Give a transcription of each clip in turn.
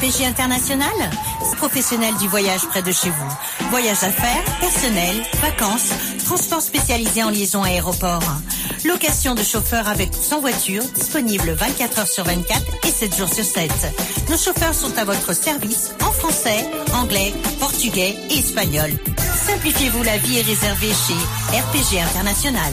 RPG International, professionnel du voyage près de chez vous. Voyage d'affaires, personnel, vacances, transport spécialisé en liaison aéroport. Location de chauffeurs avec ou sans voiture, disponible 24 heures sur 24 et 7 jours sur 7. Nos chauffeurs sont à votre service en français, anglais, portugais et espagnol. Simplifiez-vous la vie et réservez chez RPG International.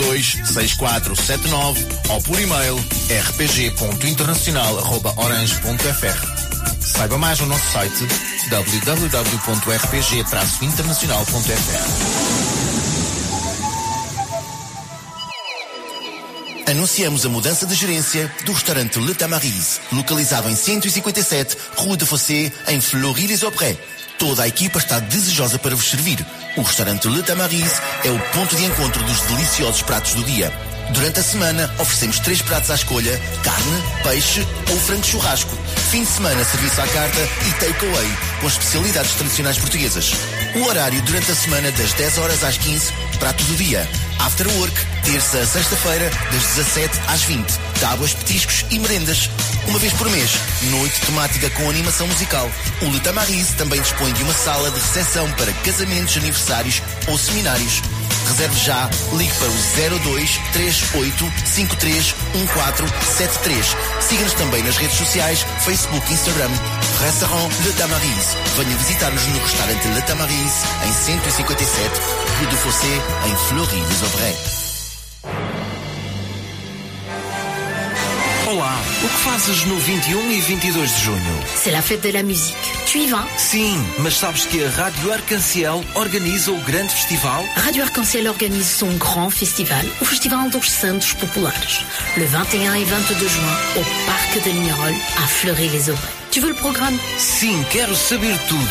6479 ou por e-mail rpg.internacional.orange.fr. Saiba mais no nosso site www.rpg-internacional.fr. Anunciamos a mudança de gerência do restaurante Le Tamaris, localizado em 157 Rue de Fossé, em Fleury-les-Aubrais. Toda a equipa está desejosa para vos servir. O restaurante Le Tamaris é o ponto de encontro dos deliciosos pratos do dia. Durante a semana, oferecemos três pratos à escolha: carne, peixe ou frango churrasco. Fim de semana, serviço à carta e takeaway, com especialidades tradicionais portuguesas. O horário durante a semana, das 10 horas às 15, prato do dia. After Work, terça a sexta-feira, das 17 às 20. Tábuas, petiscos e merendas. Uma vez por mês, noite temática com animação musical. O Le Tamaris também dispõe de uma sala de recepção para casamentos, aniversários ou seminários. Reserve já, ligue para o 02 38 53 1473. Siga-nos também nas redes sociais, Facebook, Instagram, Restaurant Le Tamaris. Venha visitar-nos no restaurante Le Tamaris, em 157, Rue de Fossé, em Fleury-les-Aubrais. Olá, o que fazes no 21 e 22 de junho? C'est la fête de la musique. Tu y vas Sim, mas sabes que a Rádio Arcanciel organiza o grande festival? A Rádio Arc-en-Ciel organize son grand festival, o Festival dos Santos Populares, le 21 et 22 juin, au Parc de Lignerolles, à Fleury-les-Aubrais. Tu veux le programme Sim, quero saber tudo.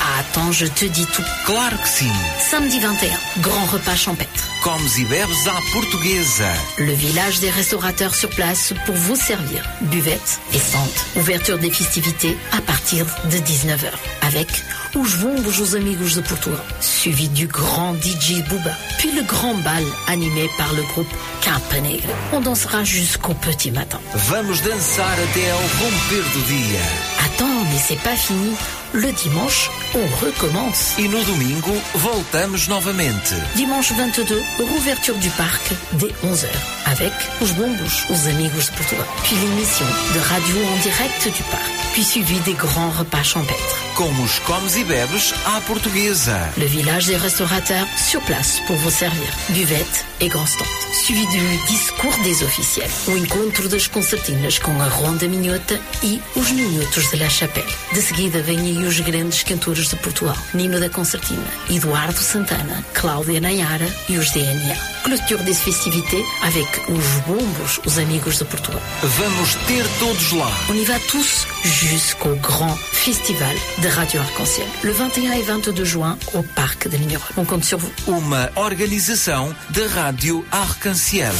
Ah, Attends, je te dis tout. Claro que sim. Samedi 21, grand repas champêtre. Comes e bebes à portuguesa. Le village des restaurateurs sur place pour vous servir. Buvette et. Ouverture des festivités à partir de 19h. Avec os bombos os amigos de Portugal. Suivi du grand DJ Booba. Puis le grand bal animé par le groupe Campanegre. On dansera jusqu'au petit matin. Vamos dançar até ao romper do dia. Attends, mais c'est pas fini. Le dimanche, on recommence. E no domingo voltamos novamente. Dimanche 22, rouverture du parc dès 11h avec os bombos, os amigos de Portugal. Puis l'émission de radio en direct du parc. Puis suivi des grands repas champêtres. Com os comes e bebes à portuguesa. Le village des restaurateurs sur place pour vous servir. Buvette et grand stand. Suivi du discours des officiels. O encontro das concertinas com a Ronda Minhota e os Minutos de La Chapelle. De seguida vêm aí os grandes cantores de Portugal. Nino da Concertina, Eduardo Santana, Cláudia Nayara e os DNA. Clôture des festivités avec os bombos, os amigos de Portugal. Vamos ter todos lá. On y va tous jusqu'au grand festival de Radio Arc-en-Ciel. Le 21 et 22 juin au parc de Lignerolles. On compte sur vous. Uma organização da Rádio Arcanciel.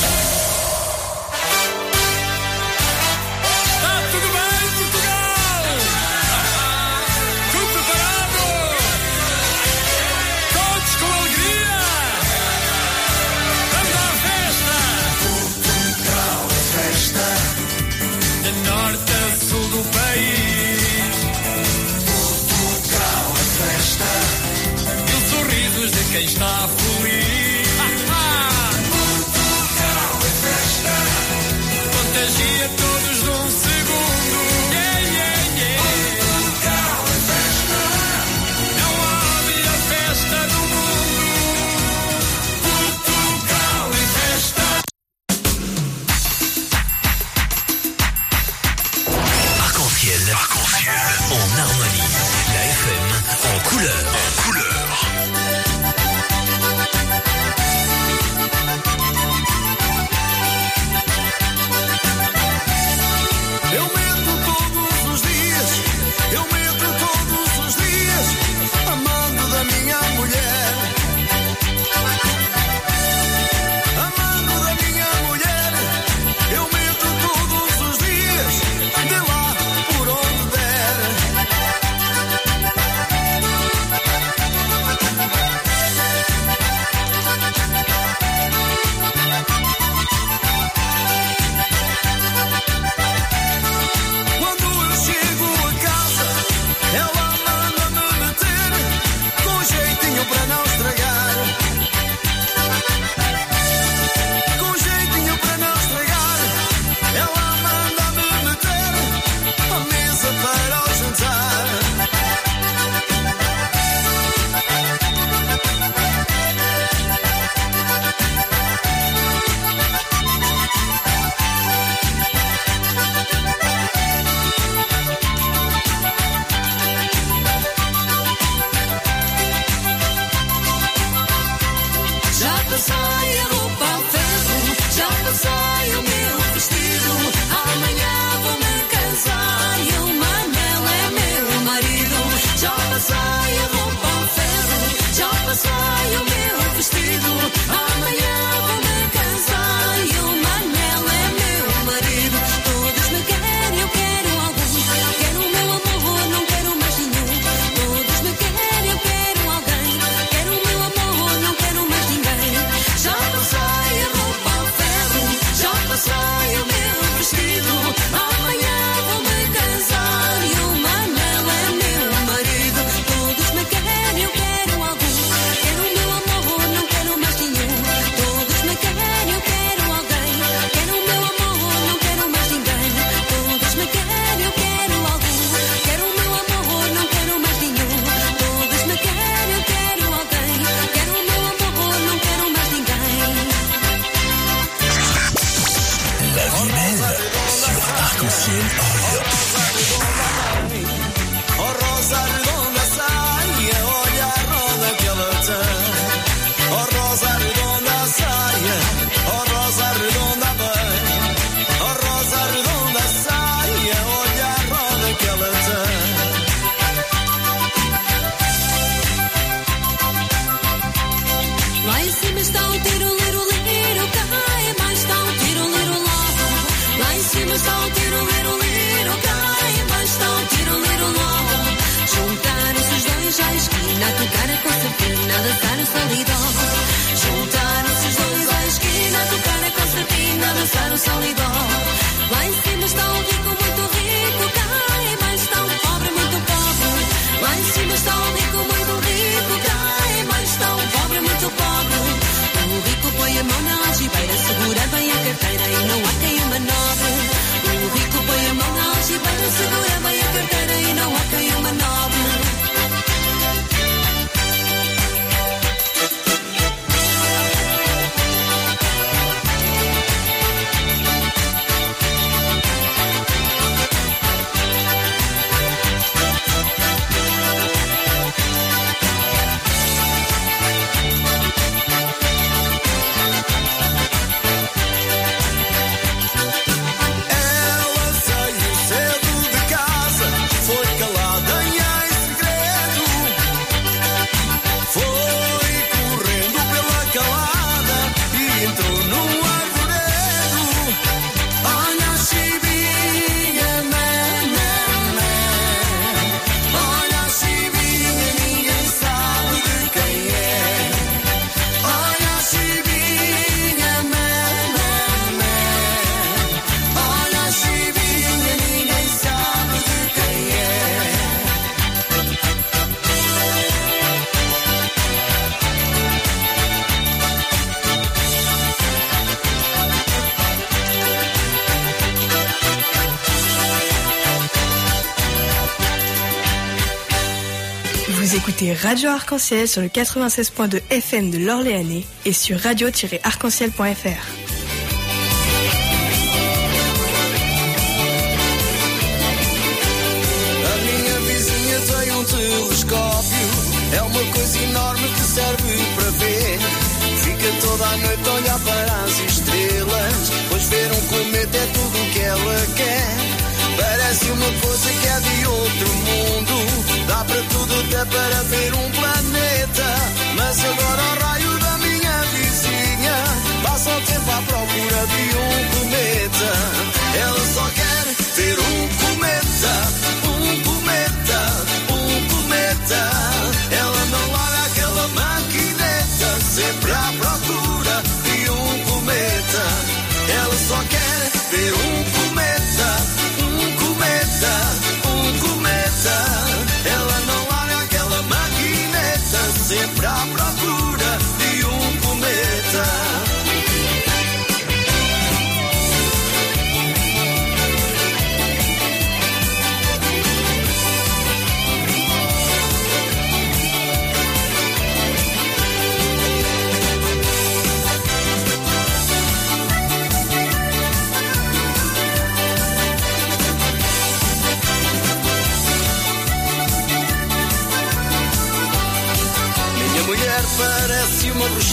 Radio Arc-en-Ciel sur le 96.2 FM de l'Orléanais et sur radio-arc-en-ciel.fr.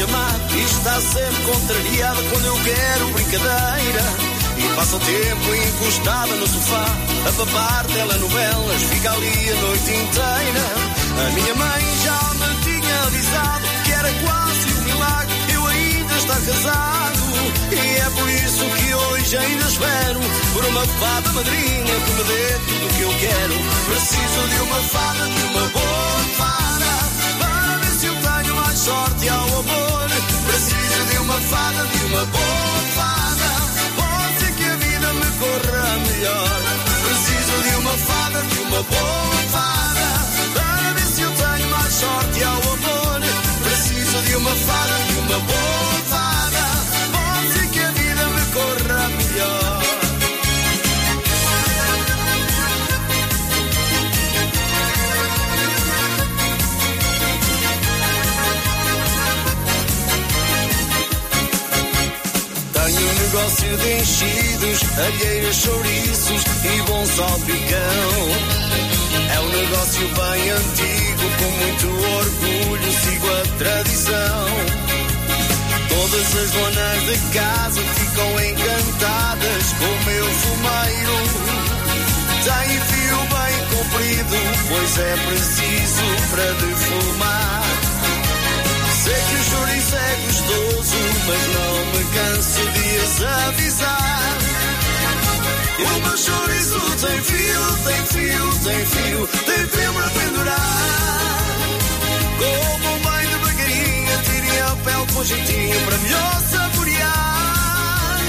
má e está sempre contrariada quando eu quero brincadeira. E passa o tempo encostada no sofá, a papar telenovelas, fica ali a noite inteira. A minha mãe já me tinha avisado que era quase um milagre eu ainda estar casado. E é por isso que hoje ainda espero por uma fada madrinha que me dê tudo o que eu quero. Preciso de uma fada, de uma boa sorte ao amor. Preciso de uma fada, de uma boa fada, pode ser que a vida me corra melhor. Preciso de uma fada, de uma boa fada, para ver se eu tenho mais sorte ao amor. Preciso de uma fada, de uma boa fada, negócio de enchidos, alheiras, chouriços e bom salpicão. É um negócio bem antigo, com muito orgulho, sigo a tradição. Todas as donas de casa ficam encantadas com o meu fumeiro. Tem fio bem comprido, pois é preciso para defumar. Sei que o chouriço é gostoso, mas não me canso de as avisar. O meu chouriço tem fio, tem fio, tem fio, tem fio para pendurar. Como bem devagarinho, tirem a pele com jeitinho para melhor saborear.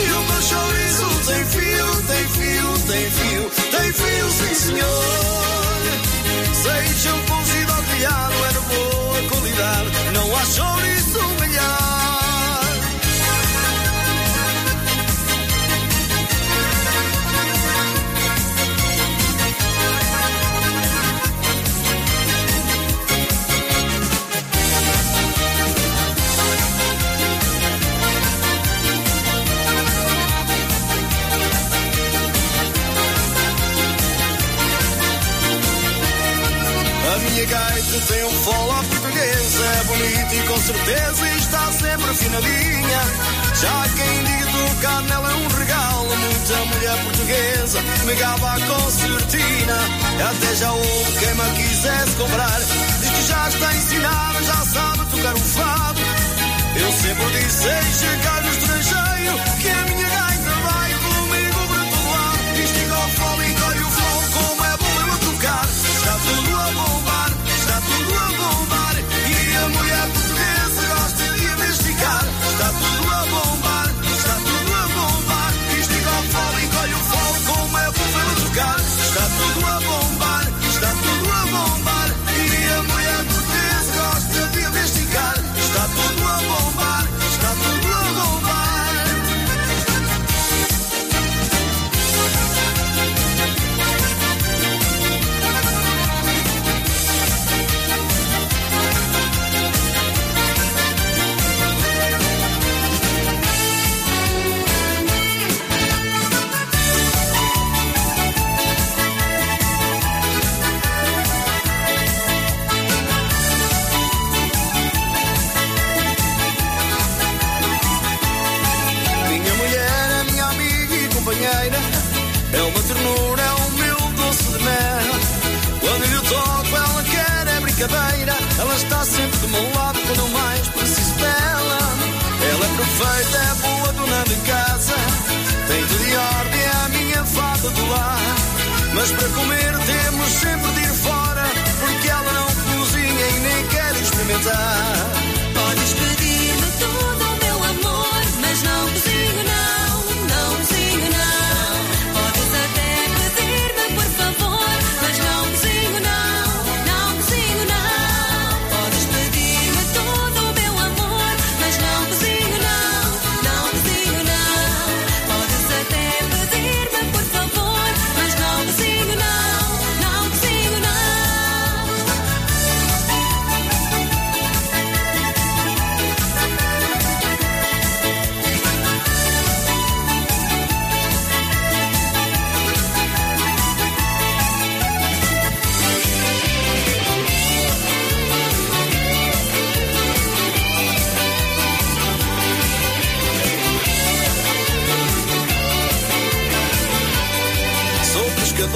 E o meu chouriço tem fio, tem fio, tem fio, tem fio, sim senhor. Sejam cozido ao criado, é de boa não há chouriço melhor. A minha gaita tem um follow é bonita e com certeza está sempre afinadinha. Já quem diga tocar nela é um regalo, muita mulher portuguesa me gaba com certina. Até já houve quem me quisesse comprar, diz que já está ensinada, já sabe tocar um fado. Eu sempre disse, seja cá no estrangeiro, que a minha Mas para comer temos sempre de ir fora, porque ela não cozinha e nem quer experimentar.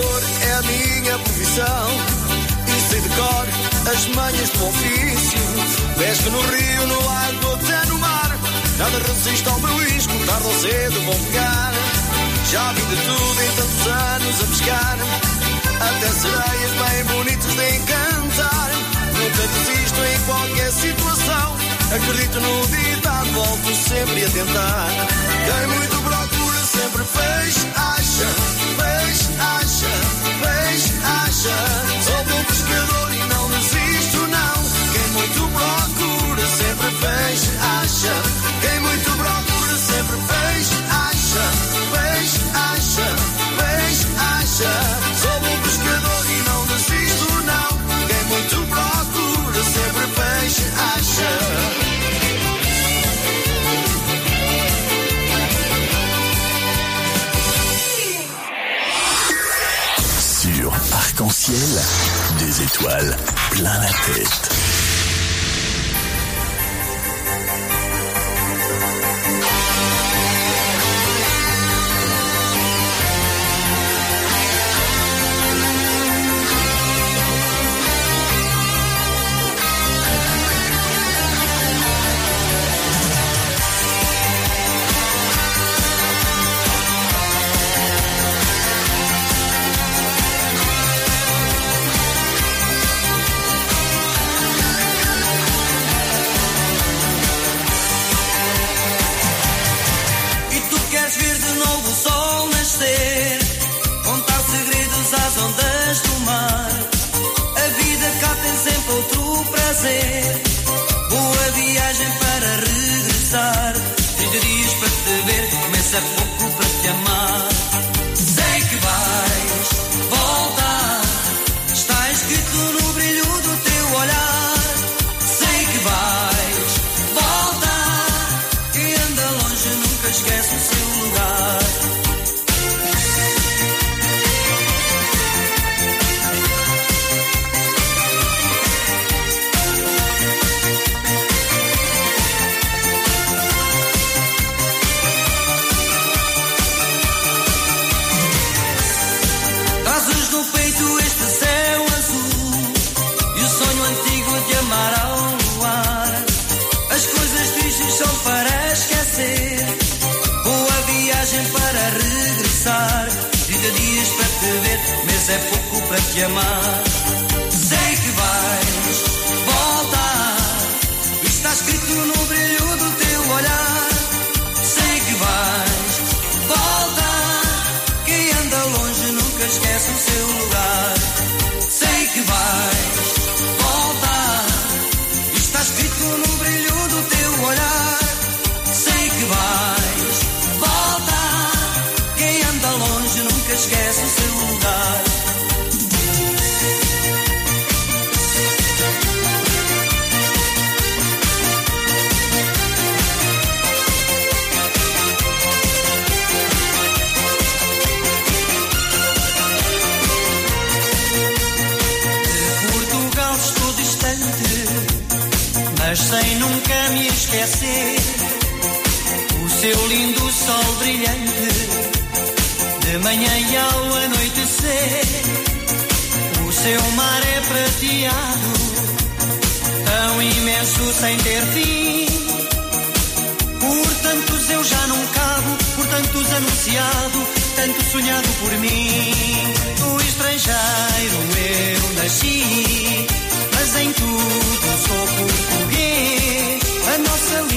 É a minha profissão e sei de cor as manhas do ofício. Pesco no rio, no lago, até no mar. Nada resiste ao meu isco, tarde ou cedo vou pegar. Já vi de tudo em tantos anos a pescar. Até sereias bem bonitas de encantar. Nunca desisto em qualquer situação. Acredito no ditado, volto sempre a tentar. Quem muito procura sempre fez, acha prancha sobre um pescador. des étoiles plein la tête. Που πω δεν μ' amar. Sei que vais voltar, está escrito no brilho do teu olhar. Sei que vais voltar, quem anda longe nunca esquece o seu lugar. Sei que vais. esquecer o seu lindo sol brilhante de manhã e ao anoitecer. O seu mar é prateado, tão imenso sem ter fim. Por tantos eu já não cabo, por tantos anunciado, tanto sonhado por mim. No estrangeiro eu nasci, mas em tudo sou português. A nossa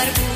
dar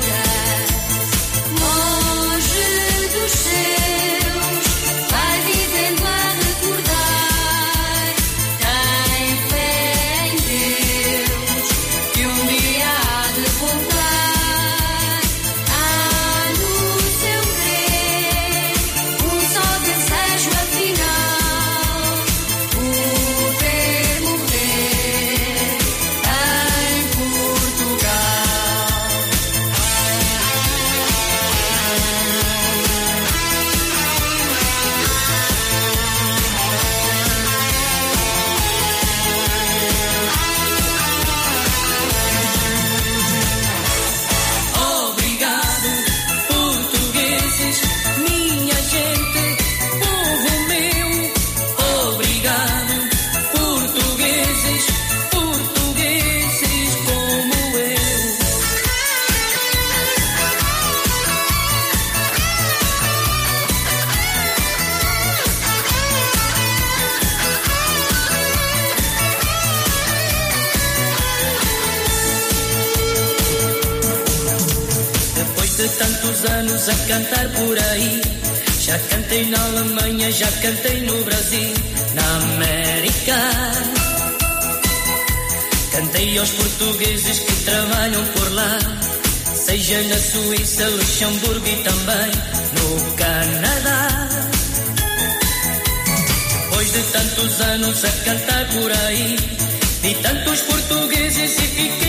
Luxemburgo e também no Canadá. Pois de tantos anos a cantar por aí, de tantos portugueses e fiquei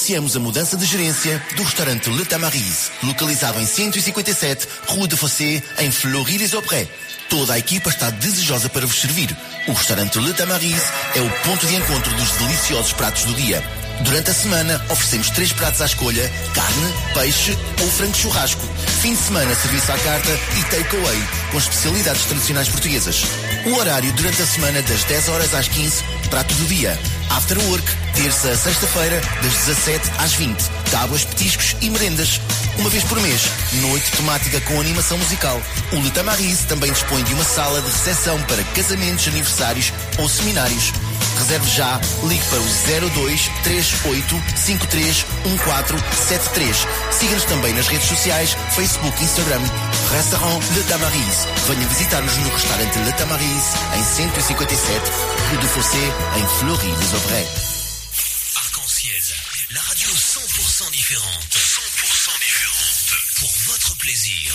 Anunciamos a mudança de gerência do restaurante Le Tamarise, localizado em 157 Rua de Fossé, em Fleury-les-Aubrais. Toda a equipa está desejosa para vos servir. O restaurante Le Tamarise é o ponto de encontro dos deliciosos pratos do dia. Durante a semana, oferecemos três pratos à escolha: carne, peixe ou frango churrasco. Fim de semana, serviço à carta e takeaway, com especialidades tradicionais portuguesas. O horário durante a semana, das 10 horas às 15, prato do dia. After work, terça a sexta-feira, das 17 às 20. Tábuas, petiscos e merendas. Uma vez por mês, noite temática com animação musical. O Le Tamarise também dispõe de uma sala de recepção para casamentos, aniversários ou seminários. Reserve já, ligue para o 02 38 53 1473. Siga-nos também nas redes sociais, Facebook, Instagram, Restaurant Le Tamarise. Venha visitar-nos no restaurante Le Tamarise, em 157, Rue de Fossé, em Fleury-les-Aubrais. Différente. 100% différente. Pour votre plaisir.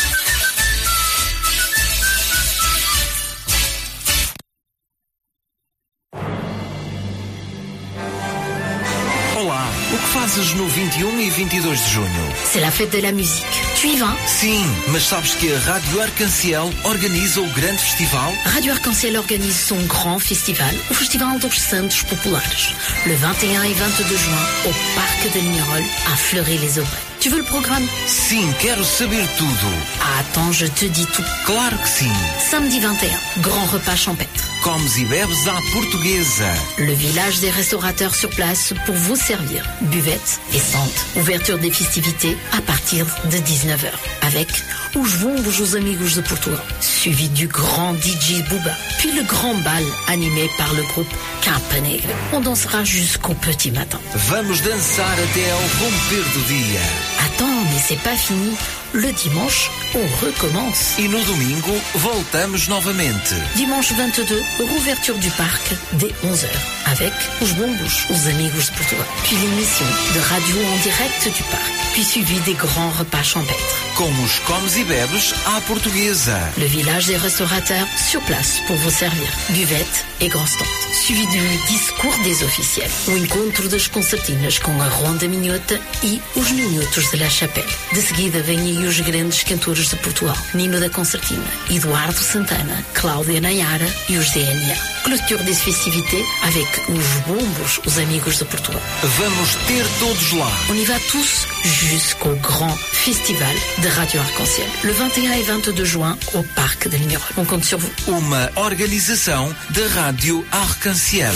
Fazes no 21 e 22 de junho? C'est la fête de la musique. Tu y vas Sim, mas sabes que a Rádio Arcanciel organiza o grande festival? Radio Arc-en-Ciel organise son grand festival, o Festival dos Santos Populares, le 21 et 22 juin, au Parc de Lignerolles, à Fleury-les-Aubrais. Tu veux le programme Sim, quero saber tudo. Attends, je te dis tout. Claro que sim. Samedi 21, grand repas champêtre. Comes e bebes à portuguesa. Le village des restaurateurs sur place pour vous servir. Buvette et centre. Ouverture des festivités à partir de 19h. Avec Os Bombos os Amigos de Portugal. Suivi du grand DJ Booba. Puis le grand bal animé par le groupe Campanegre. On dansera jusqu'au petit matin. Vamos dançar até ao romper do dia. Attends, mais c'est pas fini. Le dimanche, on recommence. E no domingo, voltamos novamente. Dimanche 22, rouverture du parc dès 11h avec Os Bombos, os Amigos de Portugal. Puis l'émission de radio en direct du parc. Puis suivi des grands repas champêtres. Com os comes e bebes à portuguesa. Le village des restaurateurs sur place pour vous servir. Buvette et grand stand. Suivi du discours des officiels. O encontro das concertinas com a Ronda Minhota e os Minhotos de La Chapelle. De seguida vêm aí os grandes cantores de Portugal. Nino da Concertina, Eduardo Santana, Cláudia Nayara e os DNA. Clôture des festivités avec os Bombos, os Amigos de Portugal. Vamos ter todos lá. On y va tous jusqu'au grand festival de Radio Arc-en-Ciel. Le 21 et 22 juin au parc de Lignerolles. On compte sur vous. Uma organização da Rádio Arcanciel.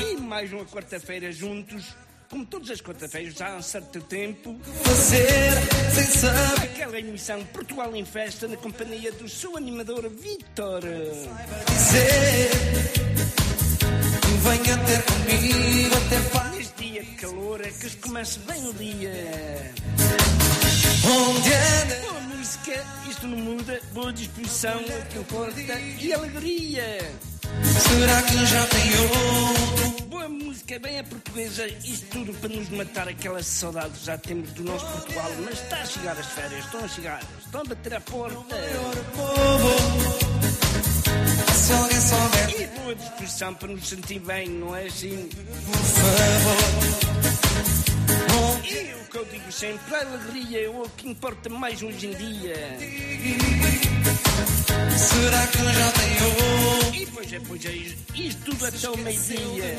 E mais uma quarta-feira juntos, como todas as quarta-feiras, já há um certo tempo. fazer sem saber. Aquela emissão Portugal em Festa na companhia do seu animador dizer. Venha ter comigo até paz. Neste dia de calor, é que se começa bem o dia. Boa música, isto não muda, boa disposição, o que importa, e alegria. Será que já tem outro? Boa música, bem a portuguesa, isto tudo para nos matar aquelas saudades que já temos do nosso Portugal. Mas está a chegar as férias, estão a chegar, estão a bater a porta. Souber, E boa disposição para nos sentir bem, não é assim? por favor. E o que eu digo sempre, a alegria é o que importa mais hoje em dia. Será que já tem? E pois é, pois é, isto tudo até o meio-dia.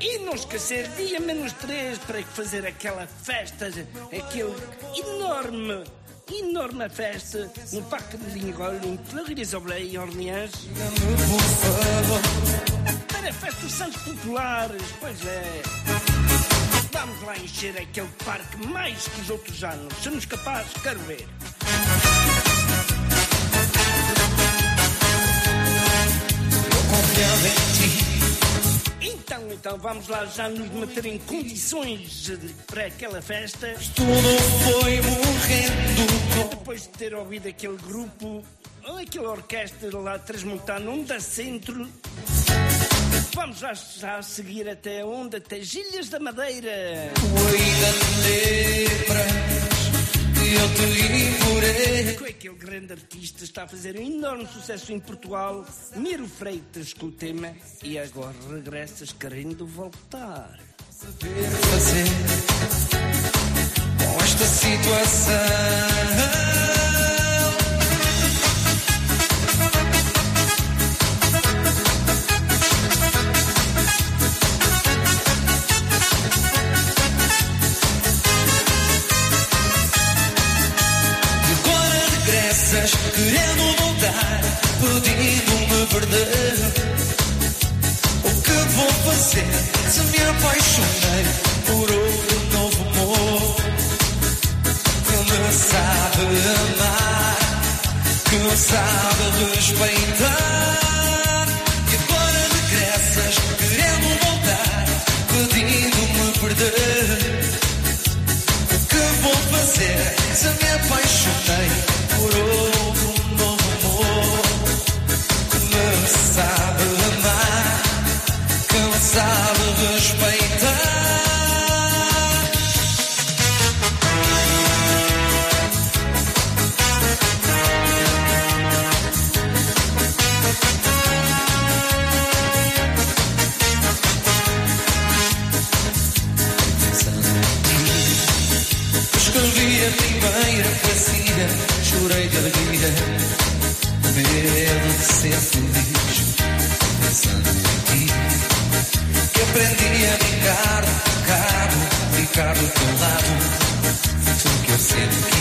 E não esquecer, dia menos três para fazer aquela festa, aquele enorme, enorme festa no Parque de Lingol, em Fleury-les-Aubrais, em Orleans. Para a festa dos Santos Populares, pois é. Vamos lá encher aquele parque mais que os outros anos. Somos capazes, quero ver. Em ti. Então, então, vamos lá já nos meter em condições de- para aquela festa. Tudo foi morrendo. Depois de ter ouvido aquele grupo, aquela orquestra lá transmontando Onda Centro, vamos já, já seguir até onde? Até Gilhas da Madeira. Com aquele grande artista está a fazer um enorme sucesso em Portugal, Miro Freitas com o tema E agora regressas querendo voltar. Saber fazer com esta situação. Querendo voltar, pedindo-me perdão. O que vou fazer se me apaixonei por outro novo amor? Que me sabe amar, que me sabe respeitar. E agora regressas querendo voltar, pedindo-me perdão. O que vou fazer se me apaixonei chorei de alegria, medo de ser feliz. Pensando em ti, que aprendi a brincar do ficar do teu lado, tudo que eu sempre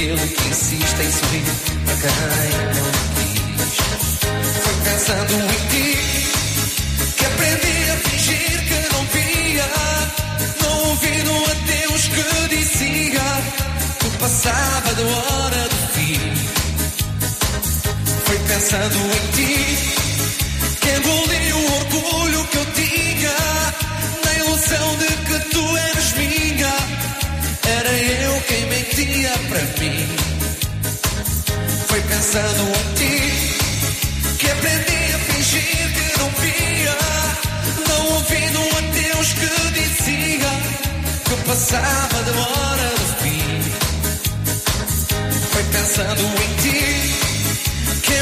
daquele que insiste em sorrir a quem não quis. Foi pensando em ti que aprendi a fingir que não via, não ouvindo a Deus que dizia que passava da hora do fim. Foi pensando em ti pensando em ti que aprendi a fingir que não via, não ouvindo a Deus que dizia que passava da hora do fim. Foi pensando em ti que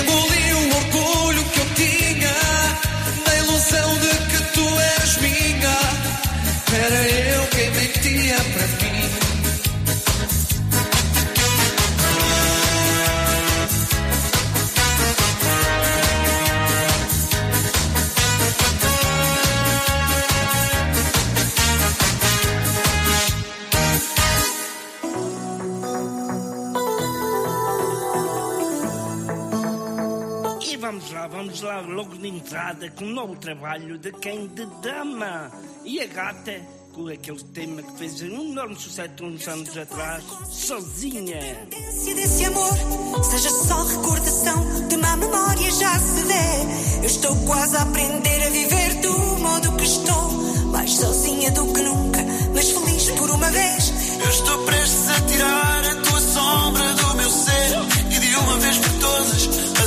casada com o novo trabalho de quem de dama. E a gata, com aquele tema que fez um enorme sucesso uns anos atrás, sozinha. A dependência desse amor seja só recordação de má memória já se vê. Eu estou quase a aprender a viver do modo que estou, mais sozinha do que nunca, mas feliz por uma vez. Eu estou prestes a tirar a tua sombra do meu ser e de uma vez por todas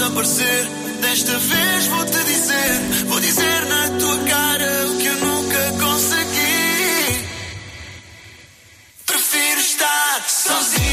desaparecer. Desta vez vou-te dizer, vou dizer na tua cara o que eu nunca consegui. Prefiro estar sozinho.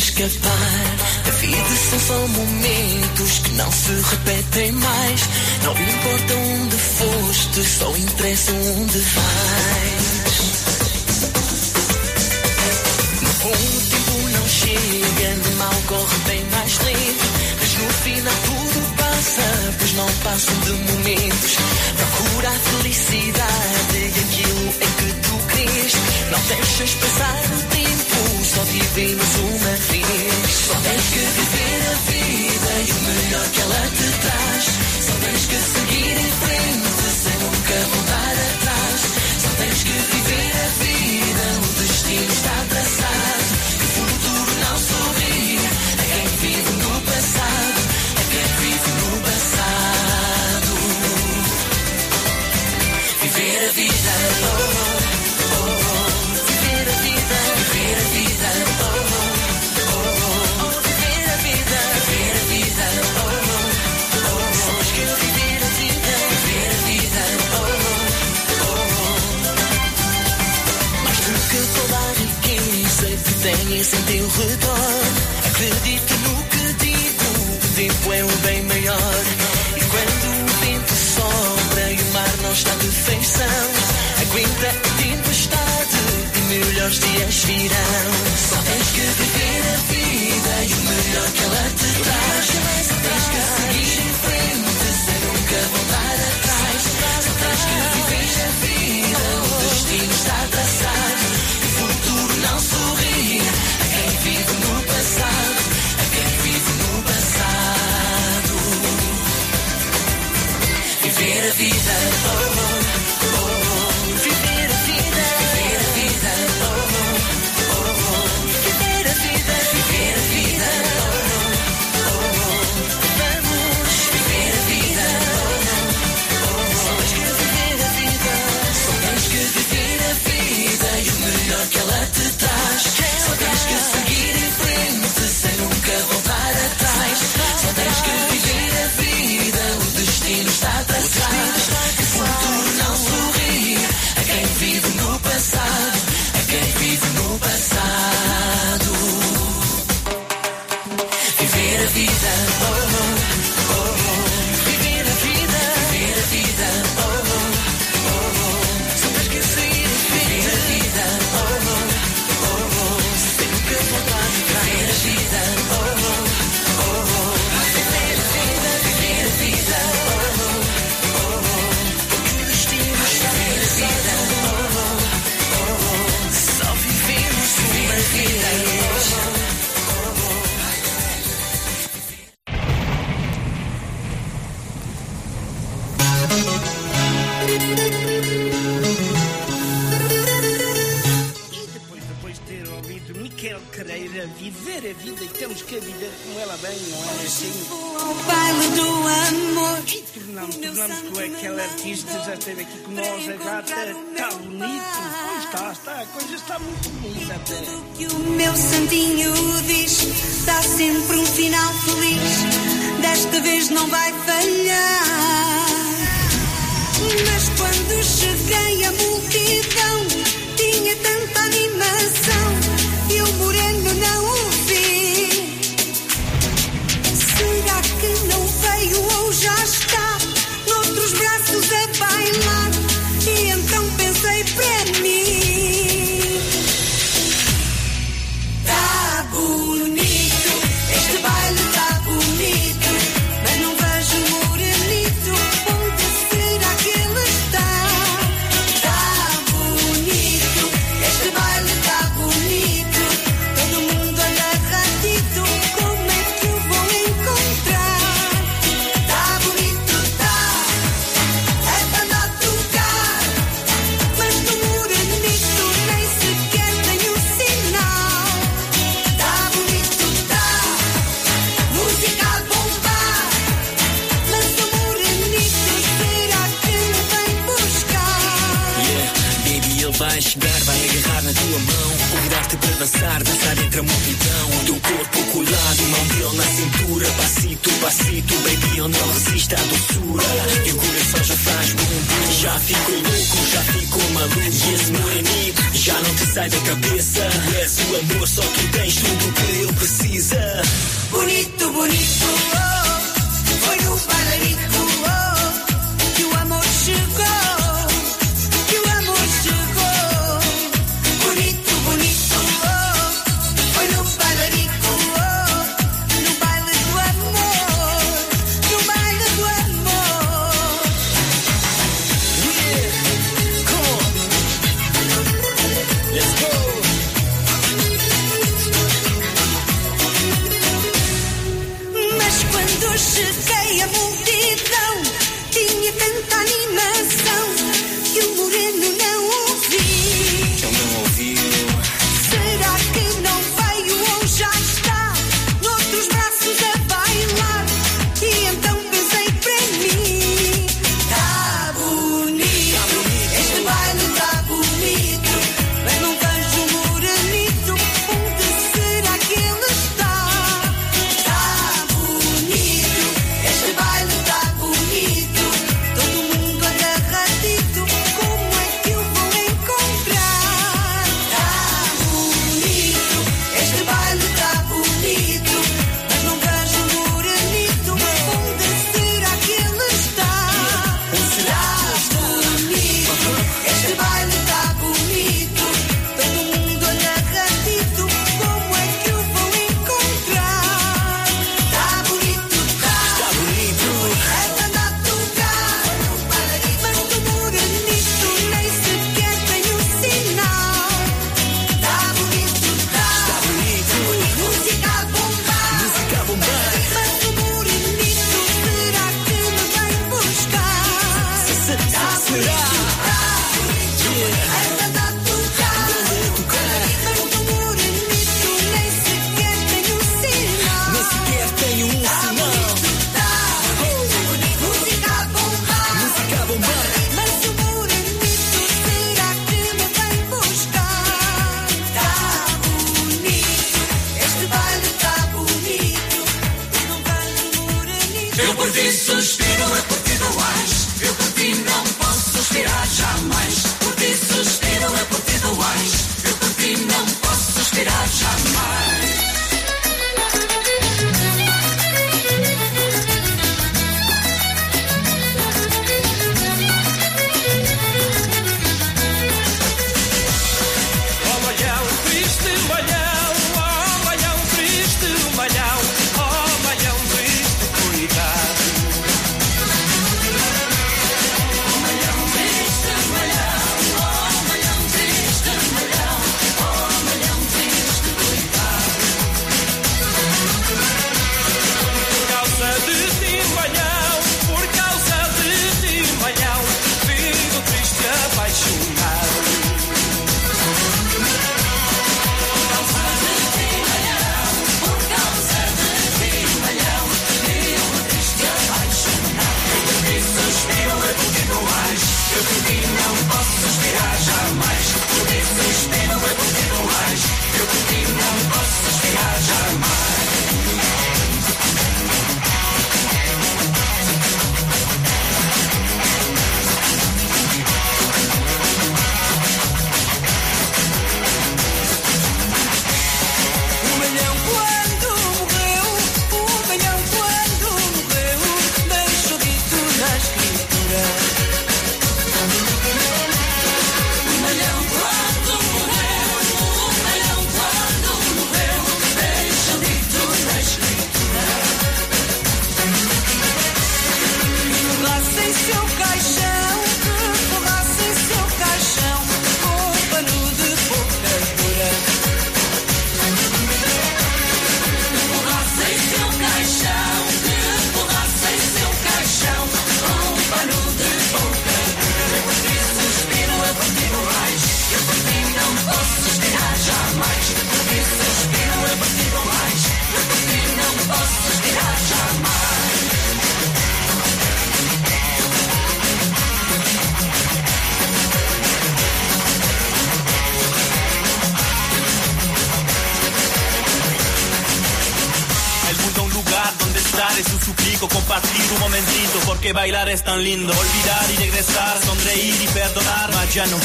se escapar. A vida são só momentos que não se repetem mais. Não importa onde foste, só interessa onde vais. Com o tempo não chega, de mal corre bem mais lento. Mas no final tudo passa, pois não passam de momentos. Procura a felicidade e aquilo em que tu crês. Não deixas passar o tempo, só vivemos melhor que ela te traz. melhores dias virão. Dançar dançar entre a multidão. O teu corpo colado, mão dele na cintura. Passito, passito, baby, eu não resisto à doçura. E o coração já faz bum. Já fico louco, já fico maluco. E esse morenito já não te sai da cabeça. Tu és o amor, só tu tens tudo que ele precisa. Bonito, bonito, oh. es tan lindo. Olvidar y regresar, sonreír y perdonar, ya no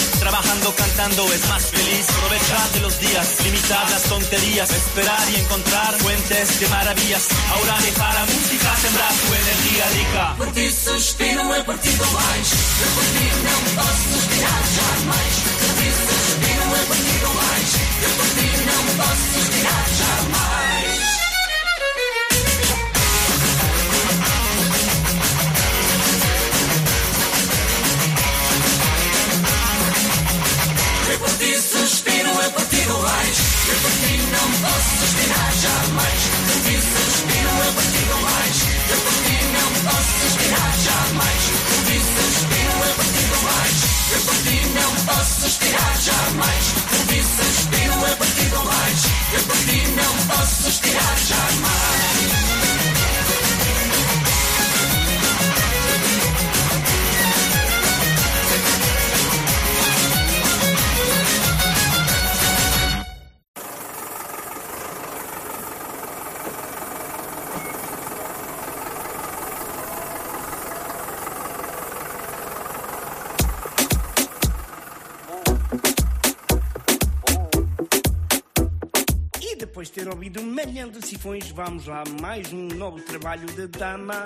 Vamos lá, mais um novo trabalho de Dama,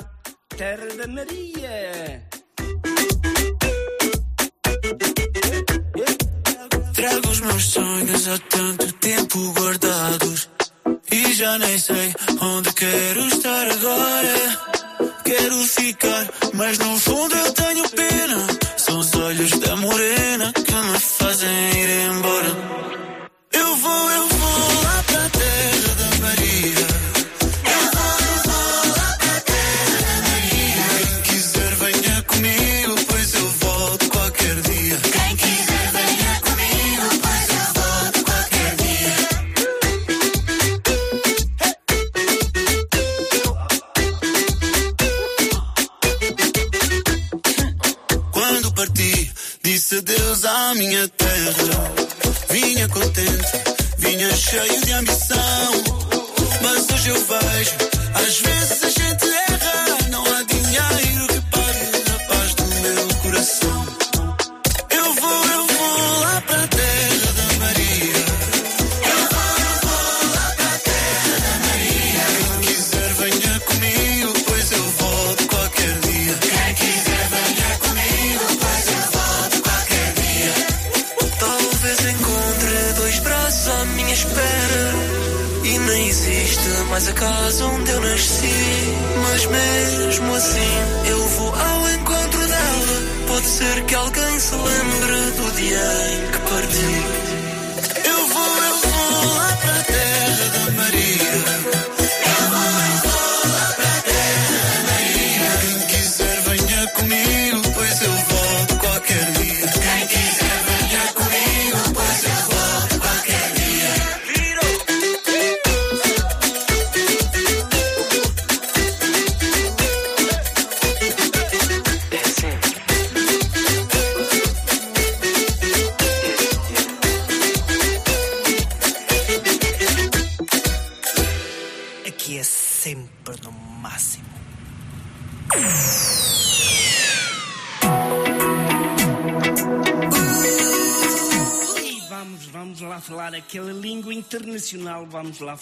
Terra da Maria. Trago os meus sonhos há tanto tempo guardados e já nem sei onde quero estar agora.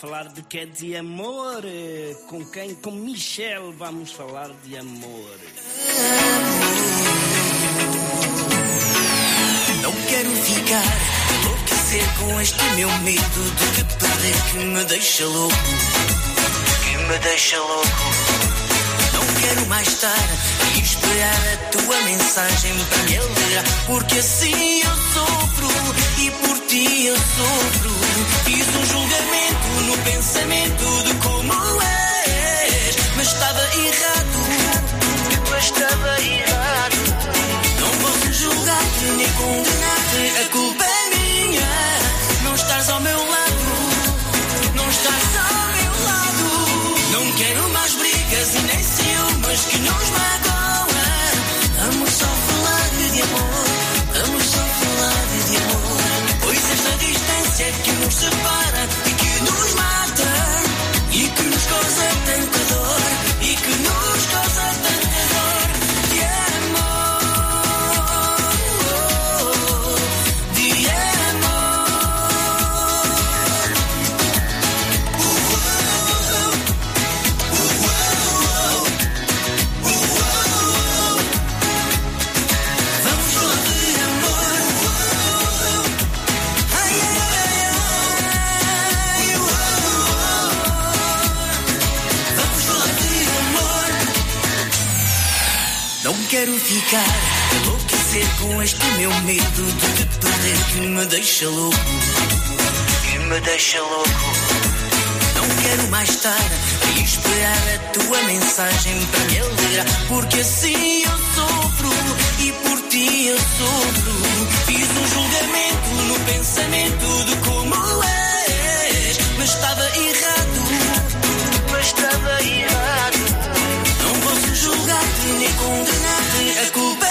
Falar de quer dizer amor. eh, Com quem? Com Michel vamos falar de amor. Não quero ficar enlouquecer com este meu medo de te perder que me deixa louco. Que me deixa louco. Quero mais estar e esperar a tua mensagem para me alegrar. Porque assim eu sofro e por ti eu sofro. Fiz um julgamento no pensamento de como és, mas estava errado. Mas estava errado. Não posso julgar-te nem condenar-te, a culpa é minha. Não estás ao meu lado, ciúmes que nos magoam. Vamos só falar de amor, vamos só falar de amor. Pois esta distância que nos separa ficar enlouquecer com este meu medo de te perder que me deixa louco. Que me deixa louco. Não quero mais estar e esperar a tua mensagem para me alegrar. Porque assim eu sofro e por ti eu sofro. Fiz um julgamento no pensamento de como és, mas estava errado. Condenar-te,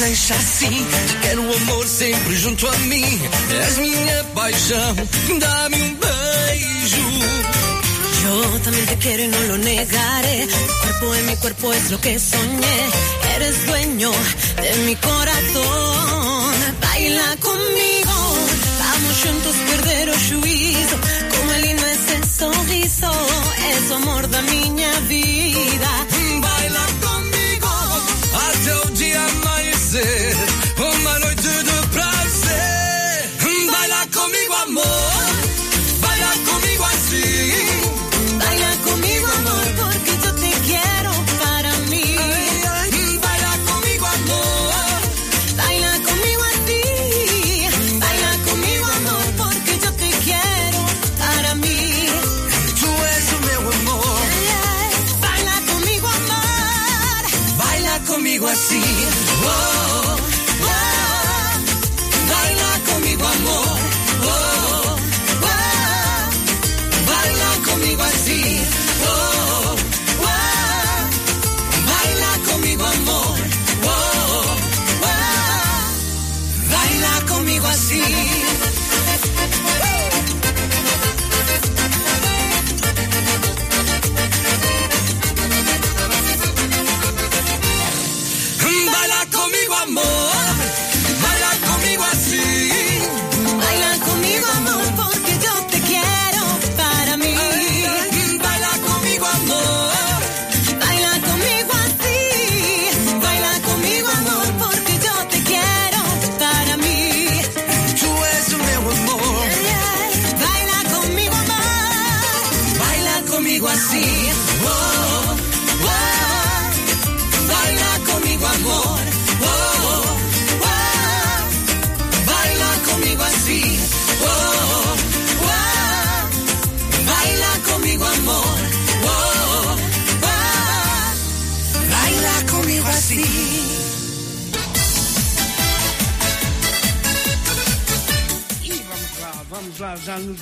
deixa assim. Quero o amor sempre junto a mim. És minha paixão, dá-me um beijo. Yo también te quiero y no lo negaré. Tu cuerpo en mi cuerpo es lo que soñé. Eres dueño de mi corazón. Baila conmigo. Vamos juntos perder o juízo. Como el hino es el sorriso. Es o amor da minha vida.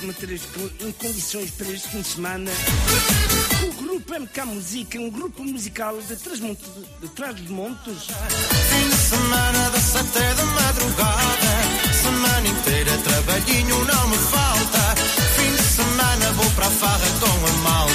Materiais co- em condições para este fim de semana. O grupo MK Música, um grupo musical de trás de montes. Fim de semana das até da madrugada. Semana inteira trabalhinho não me falta. Fim de semana vou para a farra com a malta.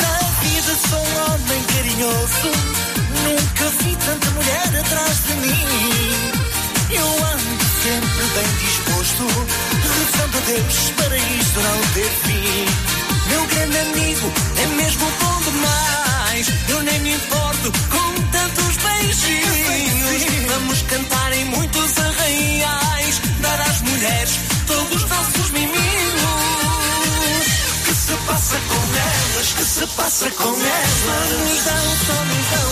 Na vida sou um homem carinhoso, Nunca vi tanta mulher atrás de mim. Eu ando sempre bem disposto, rezando a Deus para isto não ter fim. Meu grande amigo é mesmo bom demais. Eu com tantos beijinhos. Vamos cantar em muitos arraiais, dar às mulheres todos os nossos miminhos. Que se passa com elas, que se passa com elas? Solidão, solidão.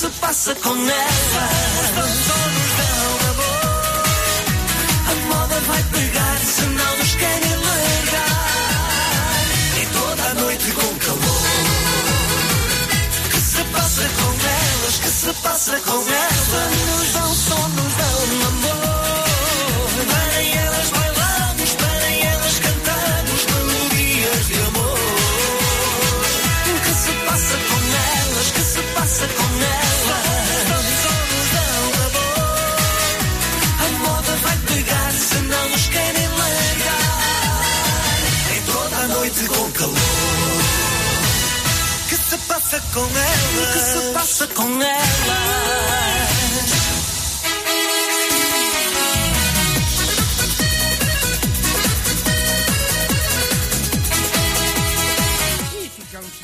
Que se passa com elas. Os donos dão amor. A moda vai pegar se não nos querem largar. E toda a noite com calor. Que se passa com elas, que se passa com elas. com ela? O que se passa com ela?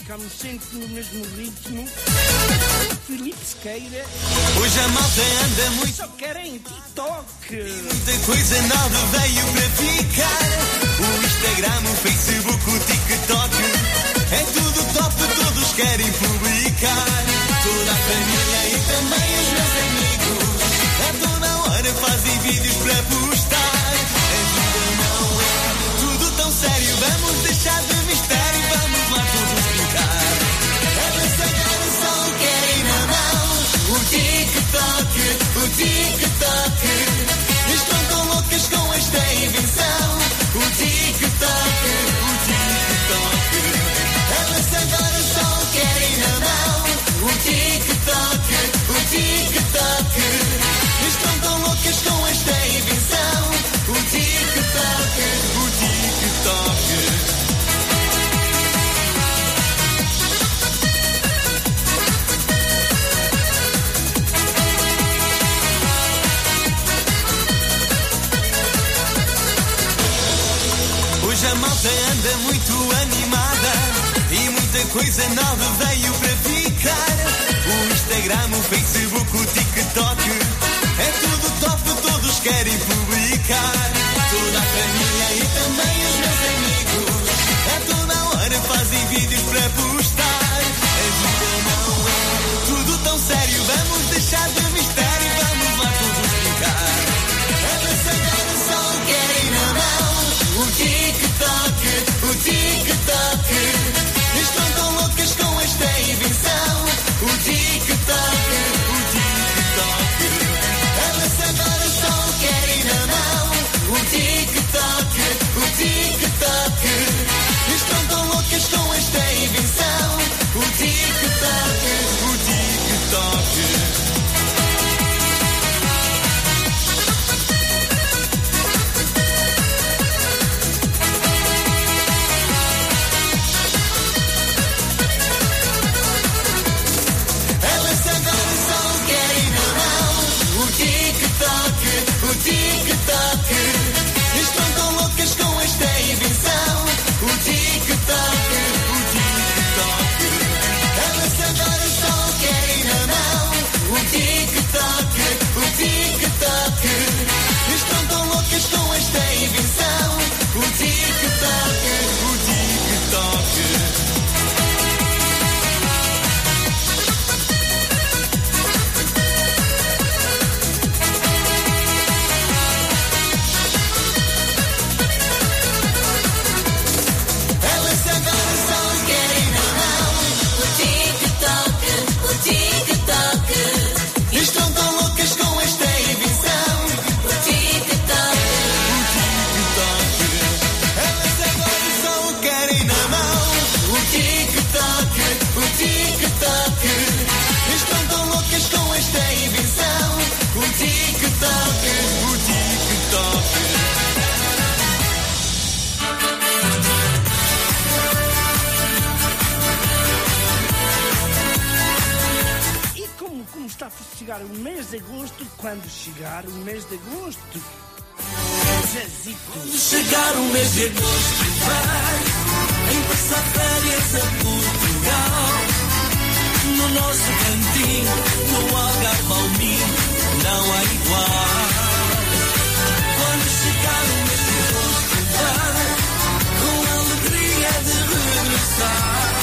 ficámos sempre no mesmo ritmo. Felipe Sequeira. Hoje a malta anda muito. Só querem TikTok. E muita coisa nova veio para ficar. O Instagram, o Facebook, o TikTok. Chegar o mês de agosto? Zezito. Quando chegar o mês de agosto, vai em passar férias a Portugal. No nosso cantinho, no Algarve ao Minho, não há igual. Quando chegar o mês de agosto, vai com a alegria de regressar.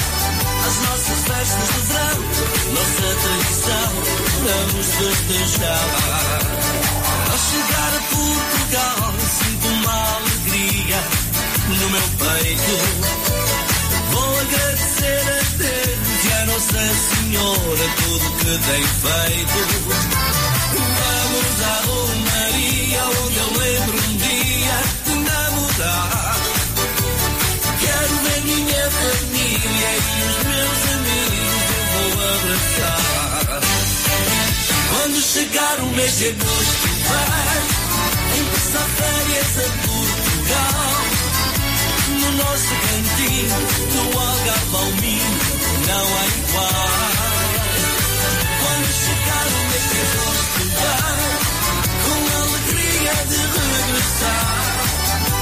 Às nossas festas de verão, nossa tradição, vamos festejar. Ao chegar a Portugal, sinto uma alegria no meu peito. Vou agradecer a Deus e a Nossa Senhora tudo que tem feito. Vamos à Romaria, onde eu lembro um dia de namorar. Chegar o mês de agosto, vai em passar férias a Portugal. No nosso cantinho, no Algarve ao Minho, não há igual. Quando chegar o mês de agosto, vai com a alegria de regressar.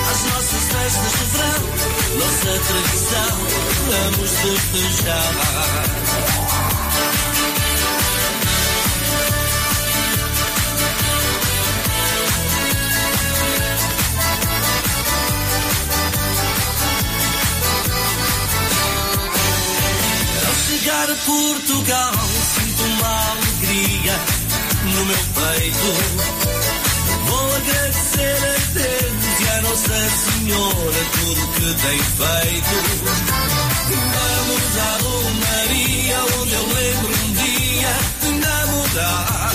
Às nossas festas de verão, nossa tradição, vamos festejar. Portugal, sinto uma alegria no meu peito. Vou agradecer a Deus e a Nossa Senhora tudo que tem feito. Vamos à Romaria, onde eu lembro um dia de namorar.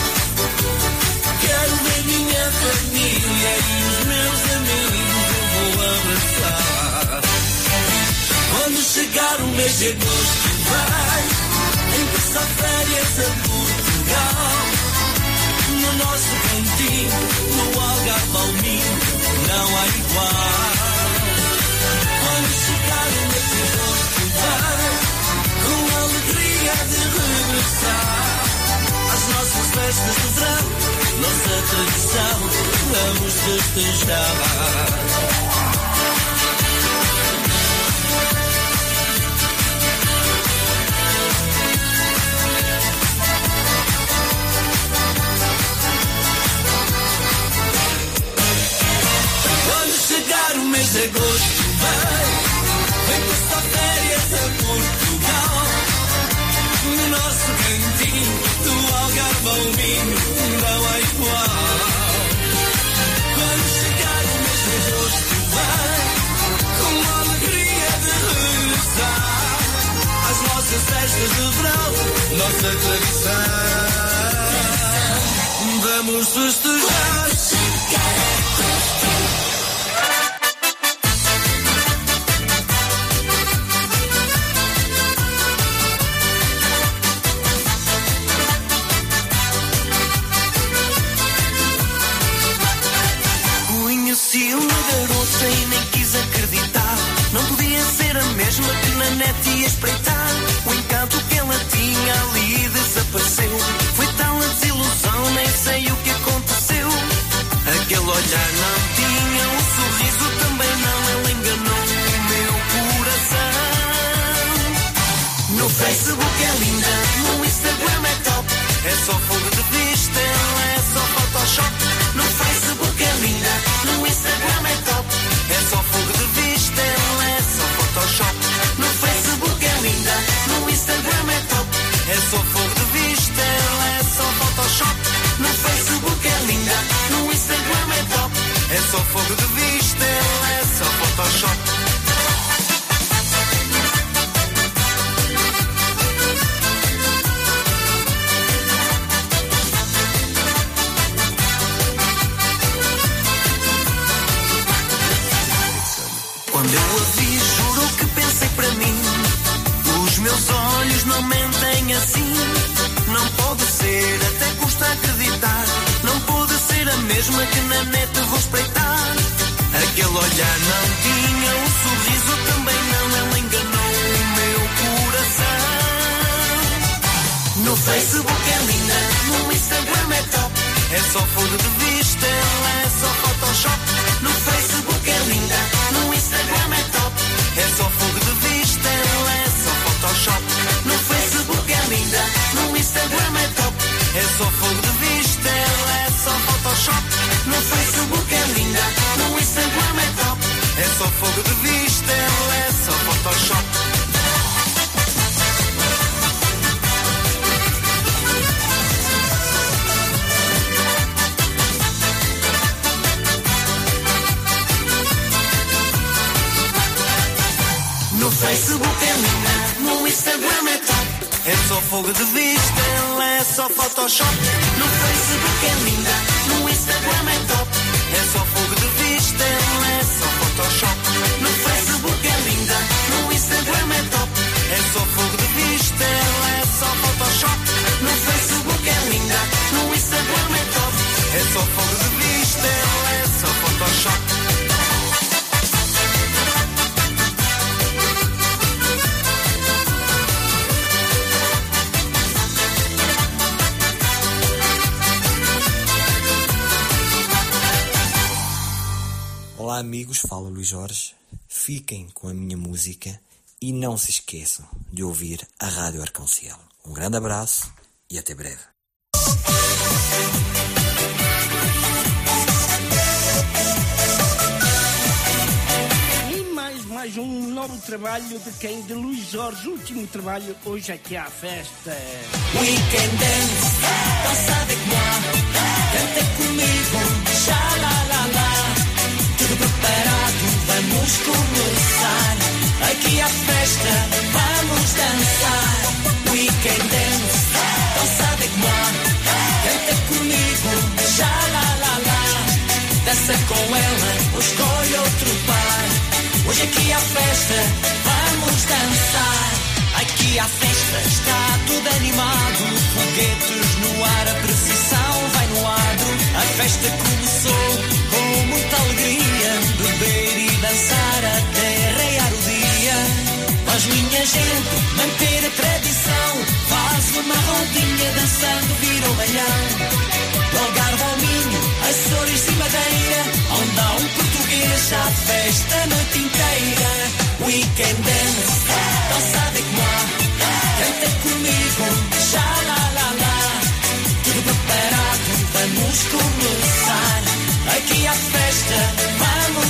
Quero ver minha família e os meus amigos eu vou abraçar. Quando chegar o mês de agosto, vai em passar férias a Portugal. No nosso cantinho, no Algarve ao Minho, não há igual. Quando chegar o mês de agosto, com a alegria de regressar. Às nossas festas de verão, nossa tradição, vamos festejar. Mês de agosto vem, vem passar férias a Portugal. No nosso cantinho, do Algarve ao Minho, não há igual. Quando chegar o mês de agosto vem, com a alegria de regressar às nossas festas de verão, nossa tradição. Vamos festejar. É só fogo de vista, ela é só Photoshop. No Facebook é linda, no Instagram é top. É só fogo de vista, ela fala Luís Jorge. Fiquem com a minha música e não se esqueçam de ouvir a Rádio Arconciel. Um grande abraço e até breve. E mais, mais um novo trabalho de quem? De Luís Jorge, último trabalho hoje aqui à festa. Weekend dance, dança avec moi, canta comigo, xa la la la. Tudo preparado, vamos começar. Aqui à festa, vamos dançar. Weekend dance, dança avec moi, canta comigo, xa la la la. Dança com ela, ou escolhe outro par. Hoje aqui à festa, vamos dançar. Aqui à festa está tudo animado. Foguetes no ar, a precisão vai no adro. A festa começou com muita alegria. Beber e dançar até raiar o dia. Mas minha gente, manter a tradição. Faz uma rodinha dançando, vira o balhão. Do Algarve ao Minho, Açores e Madeira. Onde há um português, há festa a noite inteira. Weekend dance, dança avec moi. Canta comigo, xa la la la. Tudo preparado, vamos começar. Aqui à festa,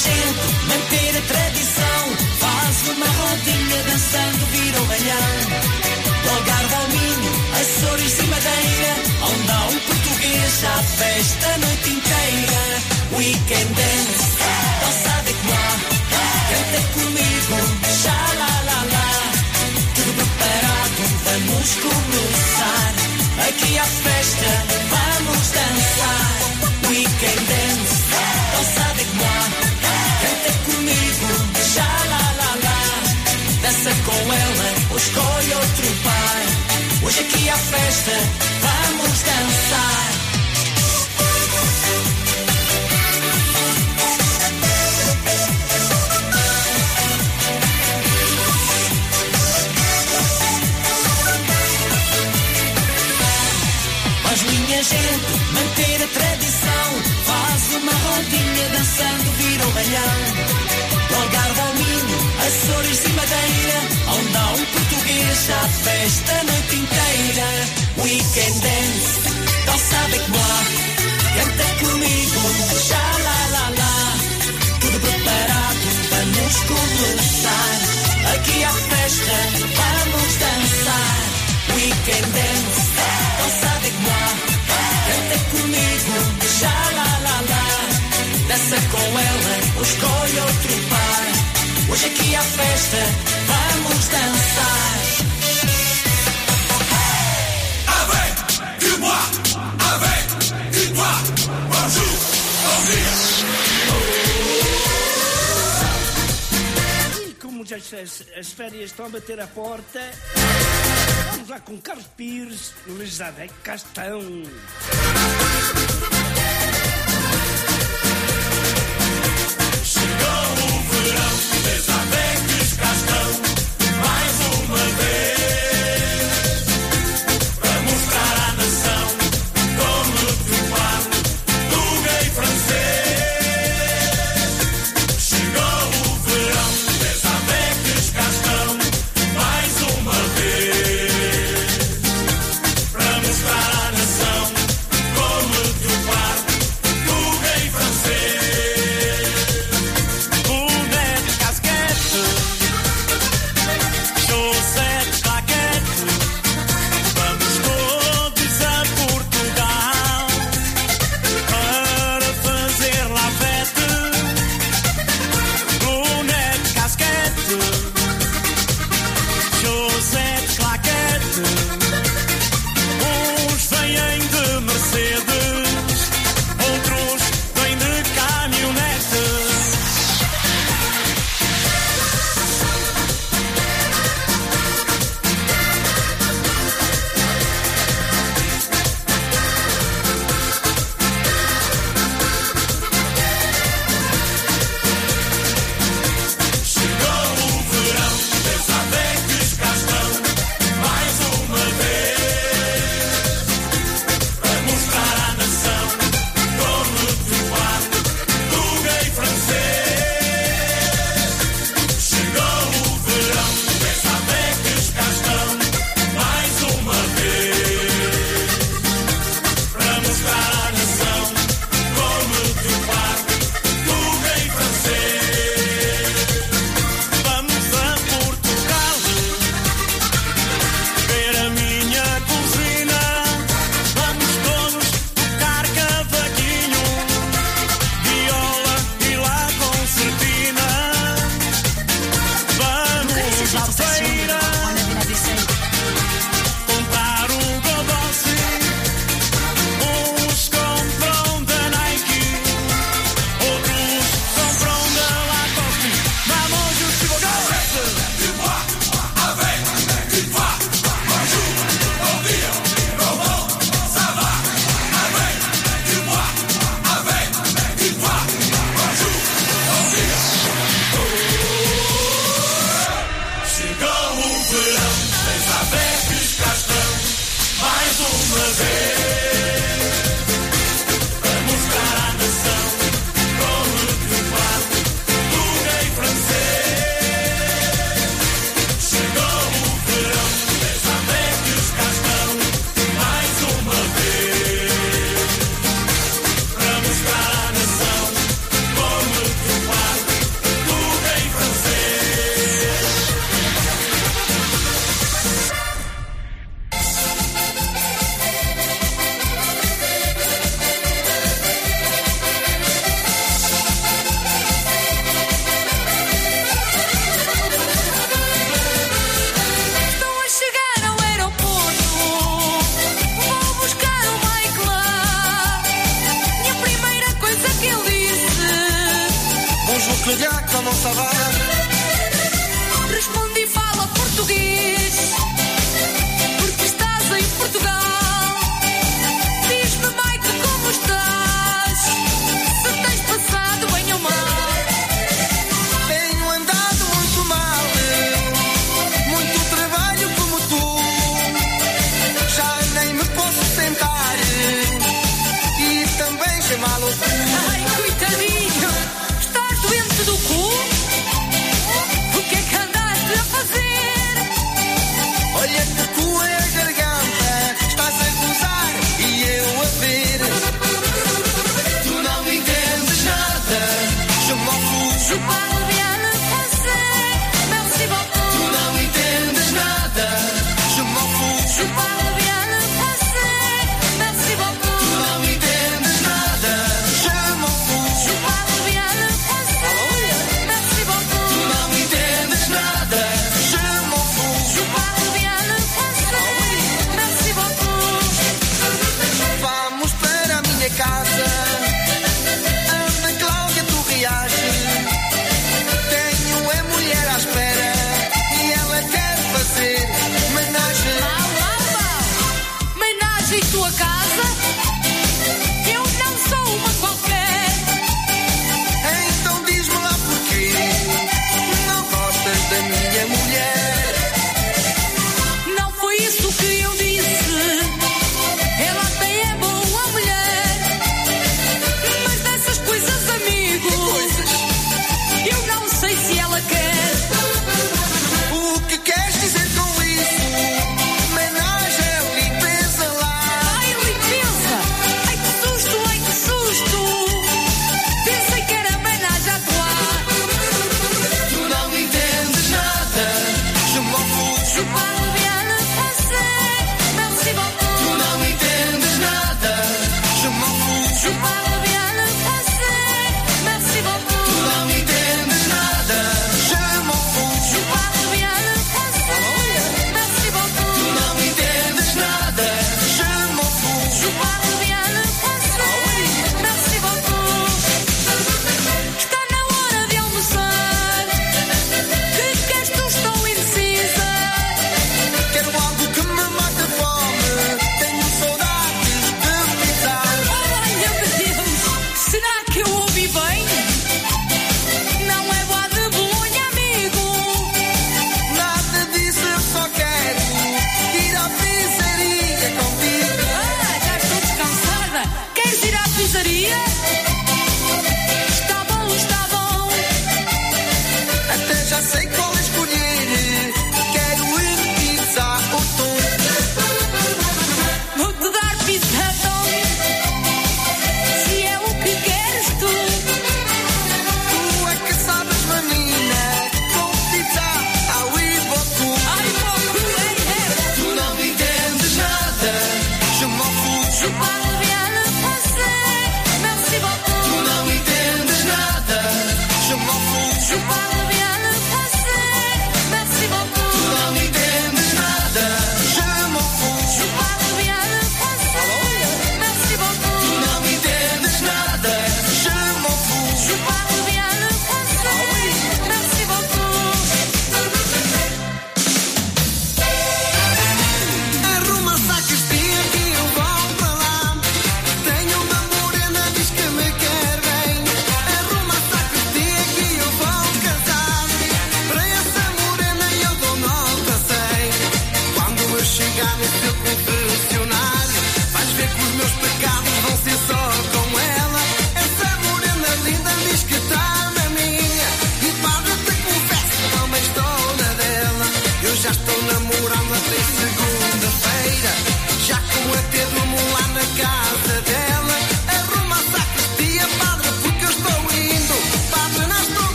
gente manter a tradição. Faz uma rodinha dançando, vira o galhão. Do Algarve ao Minho, Açores e Madeira Onde há um português à festa a noite inteira. Weekend dance, dança avec moi Canta comigo, xa lá lá lá Tudo preparado, vamos começar. Aqui há festa, vamos dançar. Weekend dance, Há festa, vamos dançar. Mas minha gente, manter a tradição. Faz uma rodinha dançando, vira o balhão. Do Algarve ao Minho, Açores e Madeira Um português à festa a noite inteira. Weekend dance, dança avec moi Canta comigo, xa lá lá lá Tudo preparado, vamos começar Aqui há festa, vamos dançar. Weekend dance, dança avec moi Canta comigo, xa lá lá lá Dança com ela ou escolhe outro par. Hoje aqui há festa, já as, as férias estão a bater a porta, vamos lá com Carlos Pires, Elizabeth Castão. Chegou o verão, Castão,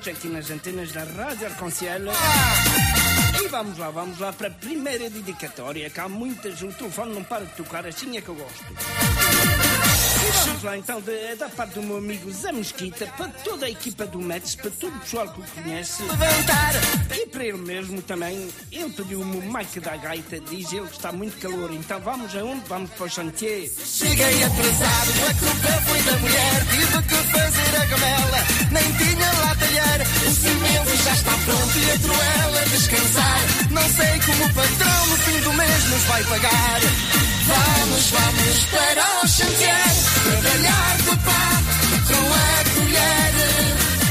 45 minutos aqui nas antenas da Rádio Arconciel. E vamos lá, vamos lá para a primeira dedicatória, que há muitas, o telefone não para de tocar, assim é que eu gosto. E vamos lá então, de- da parte do meu amigo Zé Mesquita, para toda a equipa do Mets, para todo o pessoal que o conhece. Levantar! E para ele mesmo também, ele pediu-me o Mike da Gaita, diz ele que está muito calor, então vamos aonde? Vamos para o chantier. Cheguei atrasado, a culpa foi da mulher. Tive que fazer a gamela, nem tinha lá talher. O cimento já está pronto e entro ela a descansar. Não sei como o patrão no fim do mês nos vai pagar. Vamos, vamos para o chantier, trabalhar papá com a colher.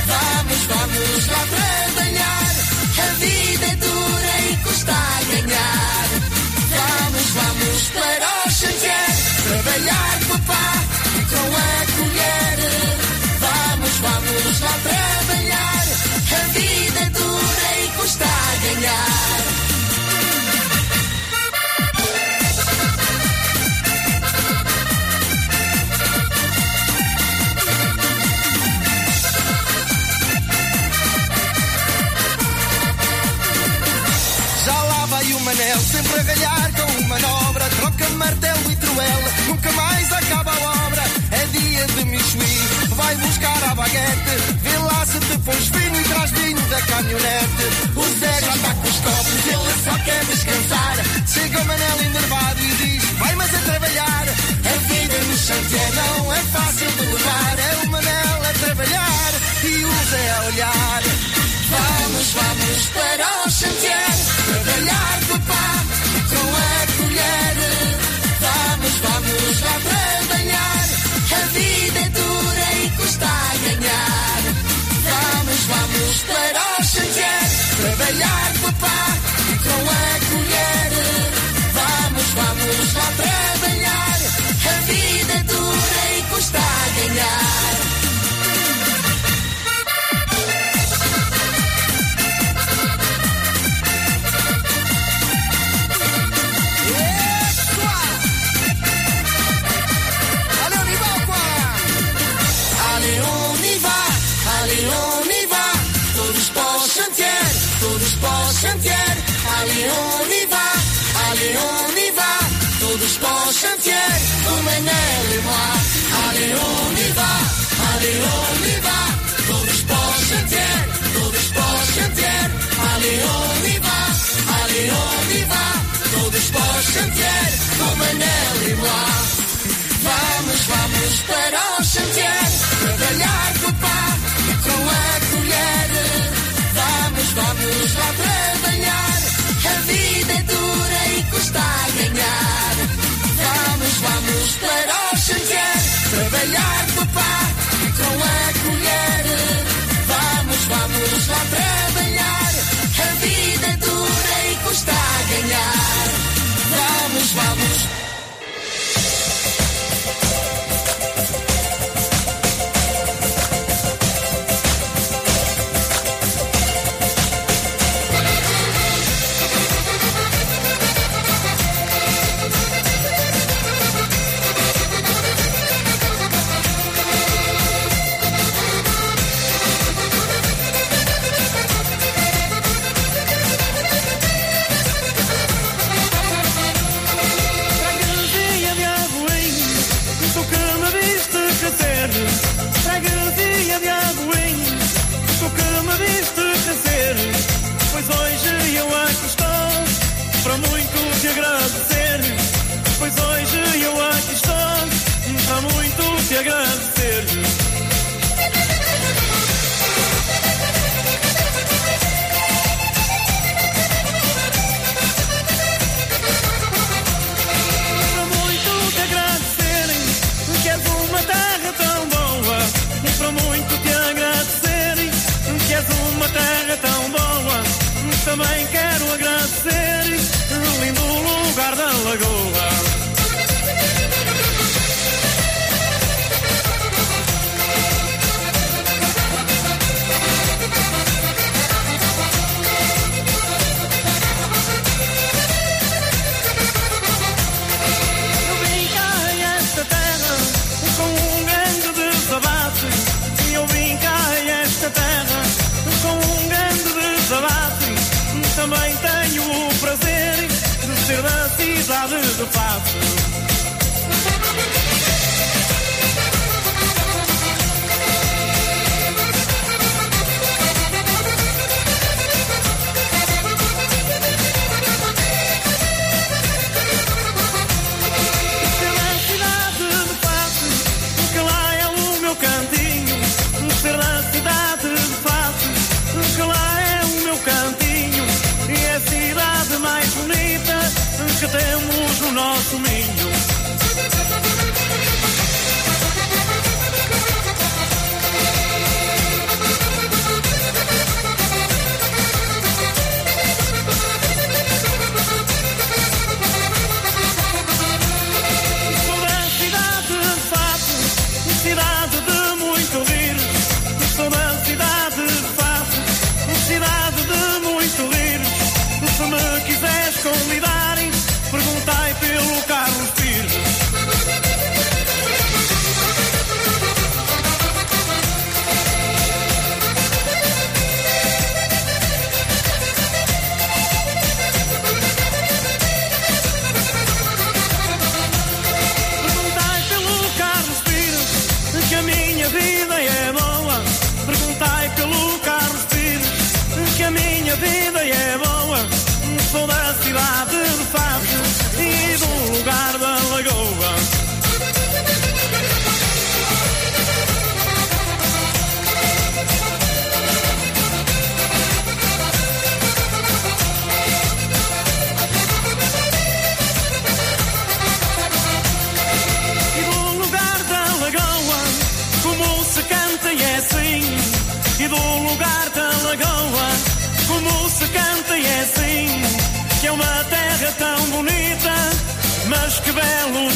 Vamos, vamos lá trabalhar. Vamos trabalhar. A vida é dura e custa a ganhar. Já lá vai o Manel, sempre a galhar com uma manobra. Troca martelo e truela, nunca mais acaba a obra. É dia de Michui, vai a baguete. Vê lá se depois vinho e traz vinho da caminhonete. O Zé já está com os copos, ele só quer descansar. Chega o Manel enervado e diz: Vai, mas a trabalhar. A vida no chantier não é fácil de levar. É o Manel a trabalhar e o Zé a olhar. Vamos, vamos para o chantier, trabalhar papá com a colher. Vamos, vamos lá trabalhar, a vida é dura e custa a ganhar. Vamos, vamos para o chantier, trabalhar papá com a colher. Vamos, vamos lá trabalhar, a vida dura e custa a ganhar. Chantier. Allez, on y va, allez, on y va. Todos para o chantier, o Manel et moi. Allez, on y va, allez, on y va. Todos para o chantier, todos para o chantier. Allez, on y va, allez, on y va. Todos para o chantier, o Manel et moi. Vamos, vamos para o about agradecer. Para muito te agradecerem, que és uma terra tão boa. Para muito te agradecerem, que és uma terra tão boa. Também quero cidade de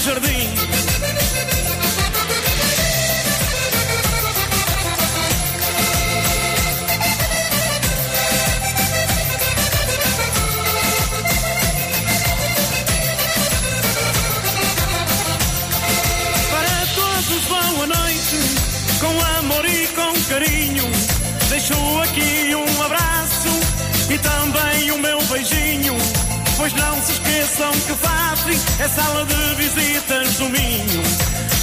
jardim. Para todos boa noite, com amor e com carinho. Deixo aqui um abraço e também o meu beijinho. Pois não se esqueçam que Fafri é sala de visitas do Minho.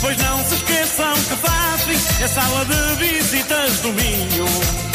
Pois não se esqueçam que Fafri é sala de visitas do Minho.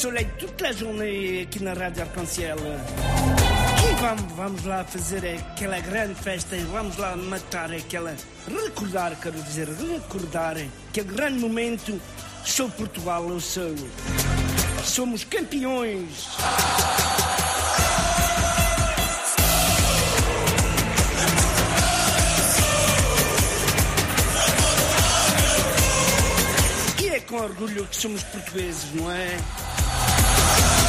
Soleil toute la journée aqui na Rádio Arconciel. E vamos, vamos lá fazer aquela grande festa e vamos lá matar aquela. Recordar, quero dizer, recordar aquele grande momento. Sou Portugal, eu sou. Somos campeões. E é com orgulho que somos portugueses, não é? Show.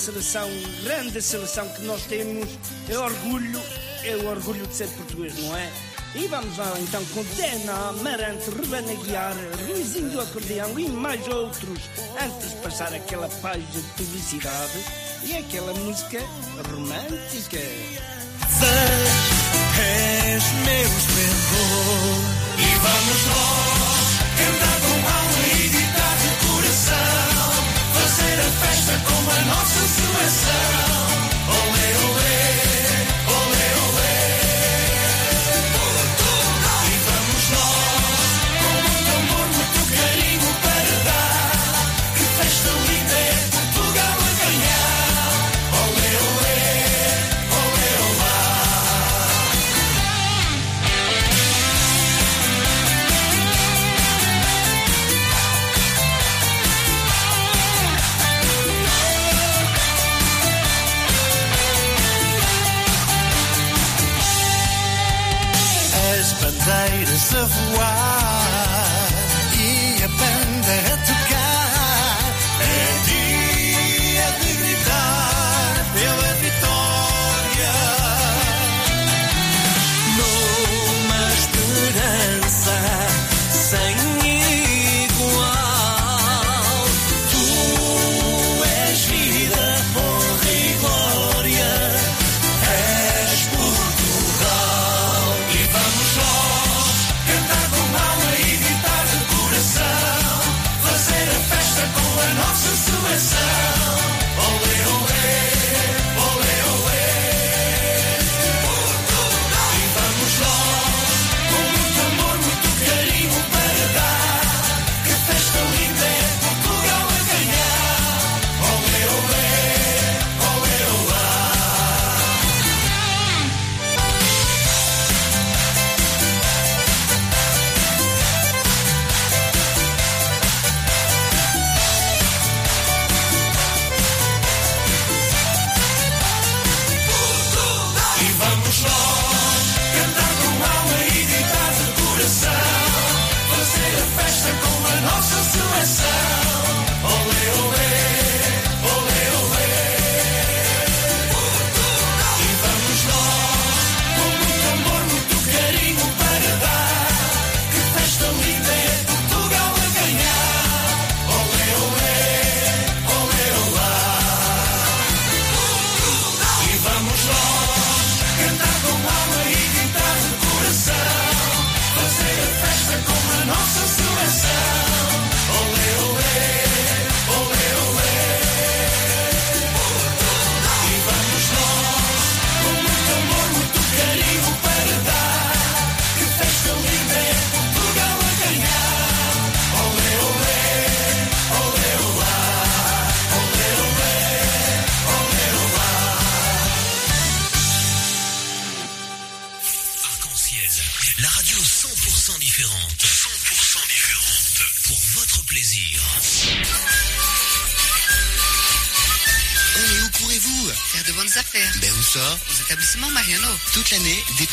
seleção, grande seleção que nós temos. É orgulho, é o orgulho de ser português, não é? E vamos lá então com Dena, Amarante, Rebanaguiar, Guiar, Ruizinho do Acordeão e mais outros, antes de passar aquela página de publicidade e aquela música romântica. És meu esplendor e vamos lá suicide.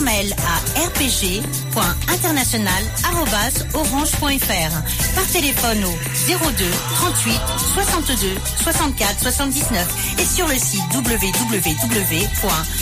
Par à rpg.international.orange.fr. Par téléphone au 02 38 62 64 79 et sur le site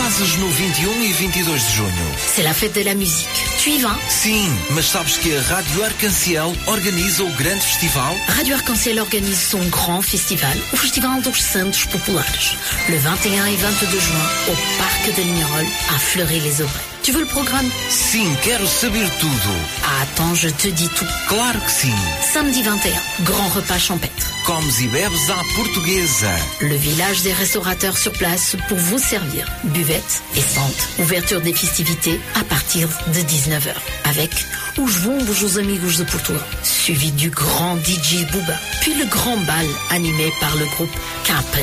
fazes no 21 e 22 de junho? C'est la fête de la musique. Tu y vas? Sim, mas sabes que a Rádio Arcanciel organiza o grande festival? Radio Arc-en-Ciel organise son grand festival, o Festival dos Santos Populares, le 21 et 22 juin au Parc de Lignerolles à Fleury-les-Aubrais. Tu veux le programme? Sim, quero saber tudo. Ah, attends, je te dis tout. Claro que sim. Samedi 21, grand repas champêtre. Comes e bebes à portuguesa. Le village des restaurateurs sur place pour vous servir. Buvette et centre. Ouverture des festivités à partir de 19h. Avec Os Bombos os Amigos de Portugal. Suivi du grand DJ Booba. Puis le grand bal animé par le groupe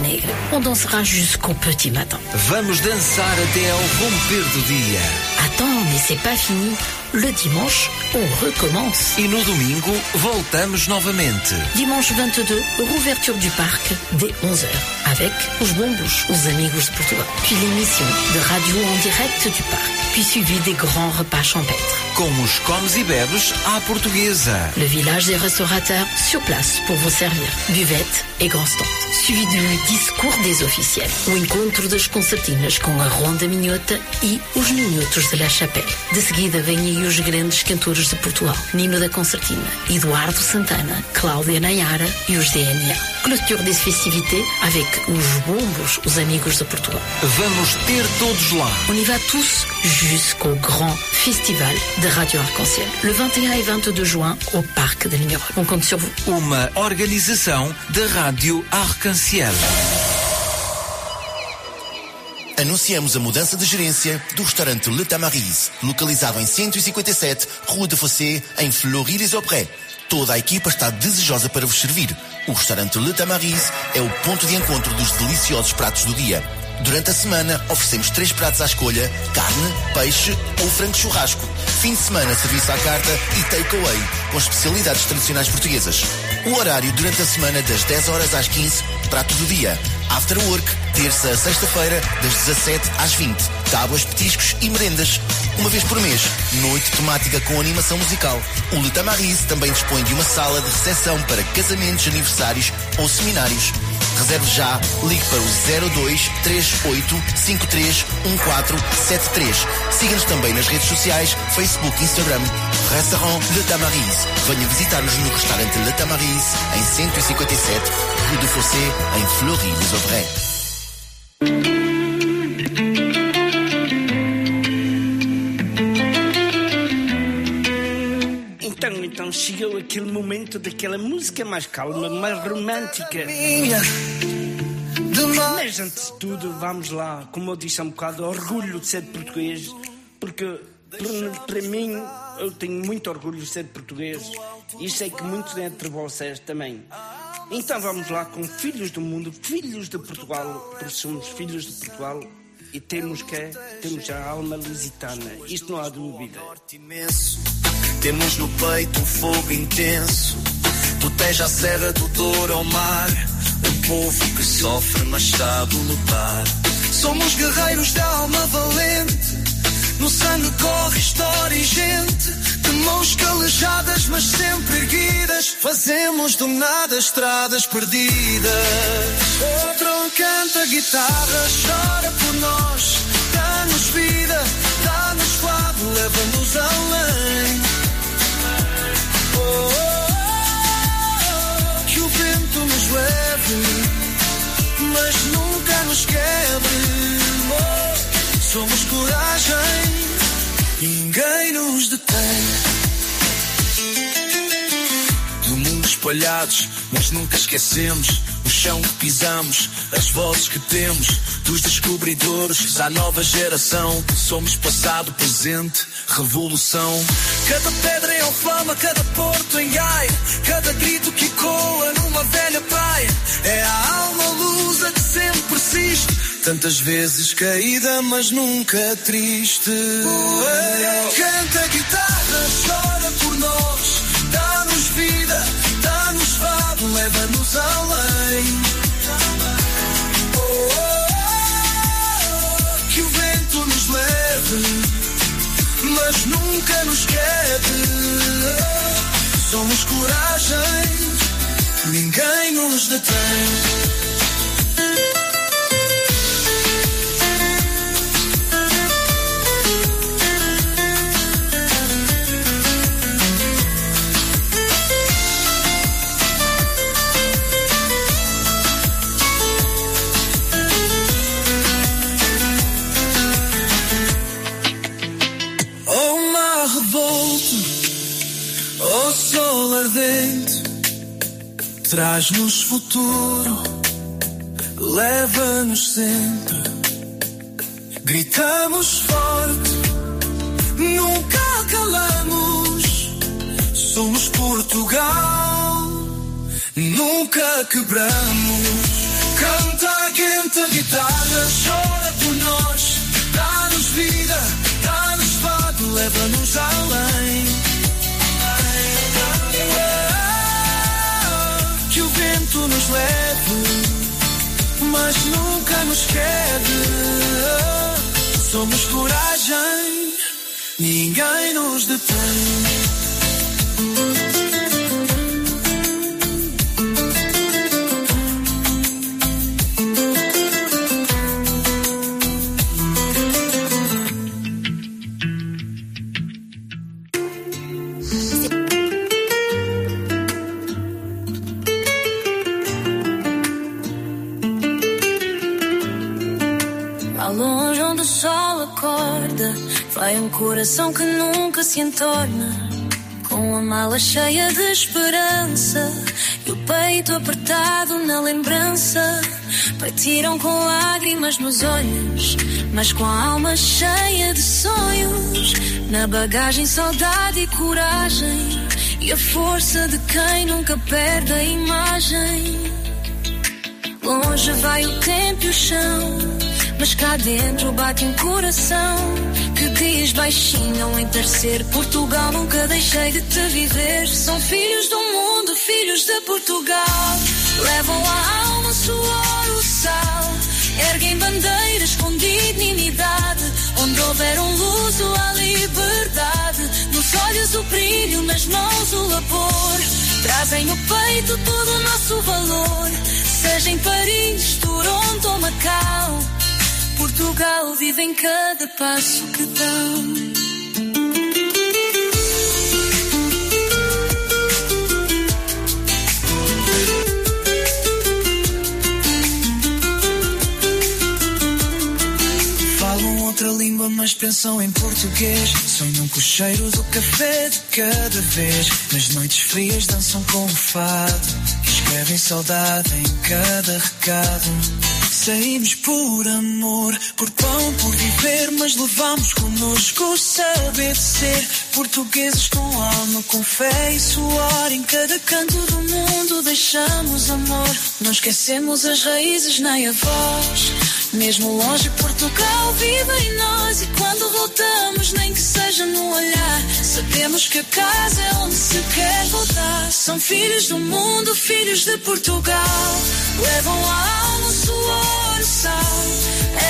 Negra. On dansera jusqu'au petit matin. Vamos dançar até ao romper do dia. Attends, mais c'est pas fini. Le dimanche, on recommence. E no domingo, voltamos novamente. Dimanche 22, rouverture du parc dès 11h avec Os Bombos, os Amigos de Portugal. Puis l'émission de radio en direct du parc. Puis suivi des grands repas champêtres. Com os comes e bebes à portuguesa. Le village des restaurateurs sur place pour vous servir. Buvette et grand stand. Suivi du discours des officiels. O encontro das concertinas com a Ronda Minhota e os Minhotos de La Chapelle. De seguida vêm aí os grandes cantores de Portugal. Nino da Concertina, Eduardo Santana, Cláudia Nayara e os DNA. Clôture des festivités avec os Bombos, os Amigos de Portugal. Vamos ter todos lá. On y va tous jusqu'au grand festival de Radio Arc-en-Ciel. Le 21 et 22 juin au Parc de Lignerolles. On compte sur vous. Uma organização da Rádio Arcanciel. Anunciamos a mudança de gerência do restaurante Le Tamarise, localizado em 157 Rua de Fossé, em Fleury-les-Aubrais. Toda a equipa está desejosa para vos servir. O restaurante Le Tamarise é o ponto de encontro dos deliciosos pratos do dia. Durante a semana, oferecemos três pratos à escolha: carne, peixe ou frango churrasco. Fim de semana, serviço à carta e takeaway, com especialidades tradicionais portuguesas. O horário durante a semana, das 10 horas às 15, prato do dia. After work, terça a sexta-feira, das 17 às 20. Tábuas, petiscos e merendas. Uma vez por mês, noite temática com animação musical. O Le Tamarise também dispõe de uma sala de recepção para casamentos, aniversários ou seminários. Reserve já, ligue para o 02 38 53 1473. Siga-nos também nas redes sociais, Facebook e Instagram. Restaurant Le Tamarise. Venha visitar-nos no restaurante Le Tamarise, em 157 Rue de Fossé, em Fleury-les-Aubrais. Então, então chegou aquele momento daquela música mais calma, mais romântica. Mas antes de tudo, vamos lá, como eu disse há um bocado, orgulho de ser português, porque para, mim eu tenho muito orgulho de ser português e sei que muitos dentre vocês também. Então vamos lá com Filhos do Mundo, Filhos de Portugal, porque somos filhos de Portugal e temos que temos a alma lusitana. Isto não há dúvida. Temos no peito um fogo intenso. Do Tejo à Serra, do Douro ao mar. Povo que sofre, mas sabe lutar. Somos guerreiros de alma valente. No sangue corre história e gente. De mãos calejadas, mas sempre erguidas. Fazemos do nada estradas perdidas. Outro canta guitarra, chora por nós. Dá-nos vida, dá-nos fado, leva-nos além. Mas nunca nos quebre. Somos coragem, ninguém nos detém. Do mundo espalhados, mas nunca esquecemos o chão que pisamos, as vozes que temos, dos descobridores à nova geração. Somos passado, presente, revolução. Cada pedra em Alfama, cada porto em Gaia, cada grito que ecoa numa velha praia. É a alma lusa que sempre persiste. Tantas vezes caída, mas nunca triste. Canta a guitarra, chora por nós, dá-nos vida, dá-nos fado, leva-nos além. Oh, que o vento nos leve, mas nunca nos quede. Somos coragem, ninguém nos detém. Traz-nos futuro, leva-nos sempre. Gritamos forte, nunca calamos, somos Portugal, nunca quebramos. Canta quente guitarra, chora por nós, dá-nos vida, dá-nos fado, leva-nos além. Vento nos leve, mas nunca nos quede. Somos coragem, ninguém nos detém. Coração que nunca se entorna. Com a mala cheia de esperança e o peito apertado na lembrança. Partiram com lágrimas nos olhos, mas com a alma cheia de sonhos. Na bagagem, saudade e coragem. E a força de quem nunca perde a imagem. Longe vai o tempo e o chão, mas cá dentro bate um coração que diz baixinho ao entardecer: Portugal, nunca deixei de te viver. São filhos do mundo, filhos de Portugal. Levam a alma, o suor, o sal. Erguem bandeiras com dignidade. Onde houver um luso, há liberdade. Nos olhos o brilho, nas mãos o labor. Trazem no peito todo o nosso valor. Seja em Paris, Toronto ou Macau. Portugal vive em cada passo que dão. Outra língua, mas pensam em português. Sonham com o cheiro do café de cada vez. Nas noites frias dançam com o fado. Escrevem saudade em cada recado. Saímos por amor, por pão, por viver, mas levamos connosco o saber ser. Portugueses com alma, com fé e suor. Em cada canto do mundo deixamos amor. Não esquecemos as raízes nem a voz. Mesmo longe, Portugal vive em nós. E quando voltamos, nem que seja no olhar, sabemos que a casa é onde se quer voltar. São filhos do mundo, filhos de Portugal. Levam a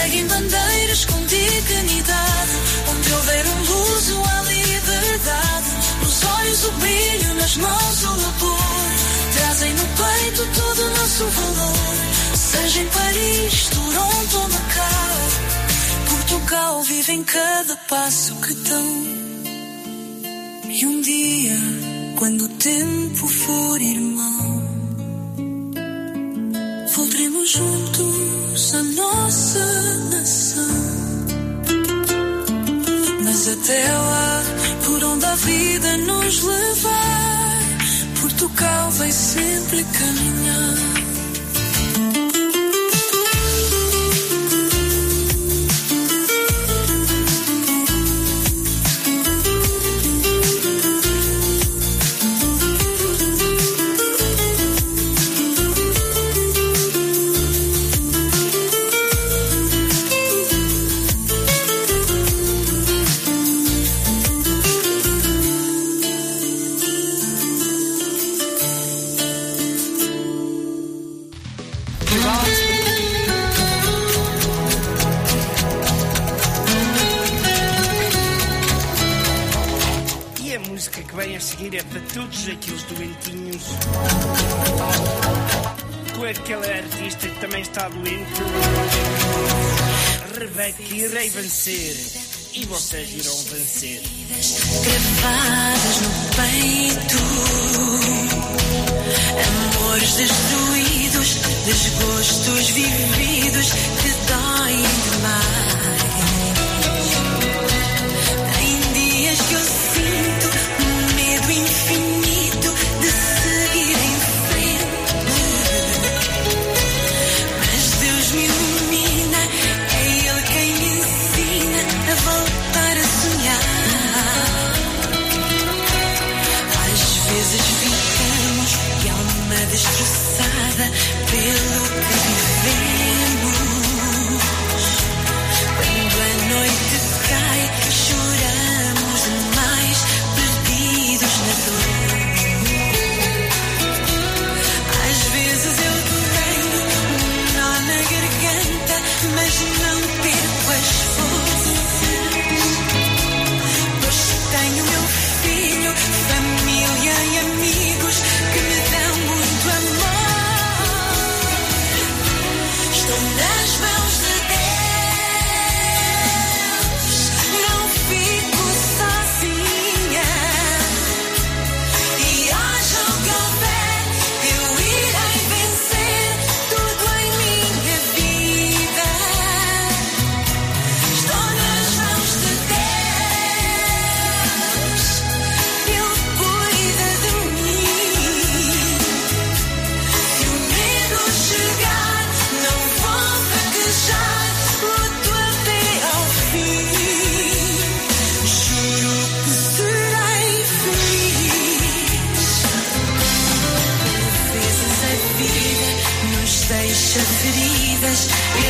Erguem bandeiras com dignidade. Onde houver um luso, há liberdade. Nos olhos, o brilho, nas mãos, o labor. Trazem no peito todo o nosso valor. Seja em Paris, Toronto ou Macau. Portugal vive em cada passo que dão. E um dia, quando o tempo for irmão, voltaremos juntos à nossa nação. Mas até lá, por onde a vida nos levar, Portugal vai sempre caminhar. Todos aqueles doentinhos. Com aquele artista que também está doente. Rebeca, irei vencer. E vocês irão vencer. gravadas no peito. Amores destruídos, desgostos vividos que doem demais. Jesus.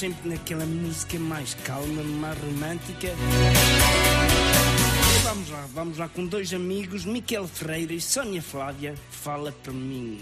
sempre naquela música mais calma, mais romântica. E vamos lá, vamos lá com dois amigos, Miquel Ferreira e Sónia Flávia. Fala para mim.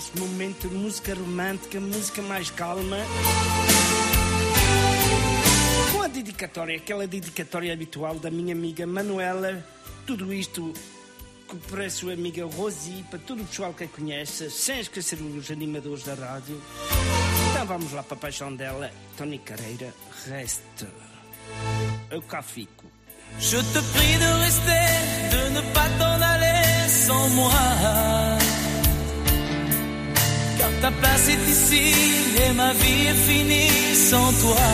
este momento de música romântica, música mais calma. Com a dedicatória, aquela dedicatória habitual da minha amiga Manuela, tudo isto para a sua amiga Rosi, para todo o pessoal que a conhece, sem esquecer os animadores da rádio. Então vamos lá para a paixão dela, Tony Careira, resta. Eu cá fico. Je te prie de rester, de ne pas t'en aller sans moi. Ta place est ici et ma vie est finie sans toi.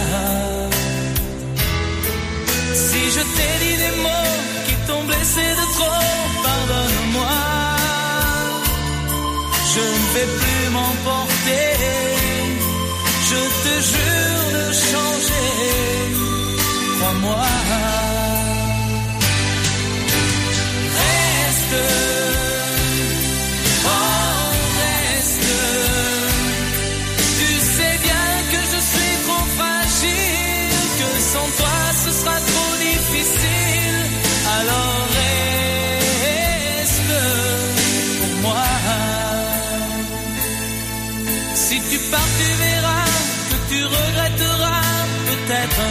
Si je t'ai dit des mots qui t'ont blessé de trop, pardonne-moi. Je ne vais plus m'emporter. Je te jure de changer. Crois-moi.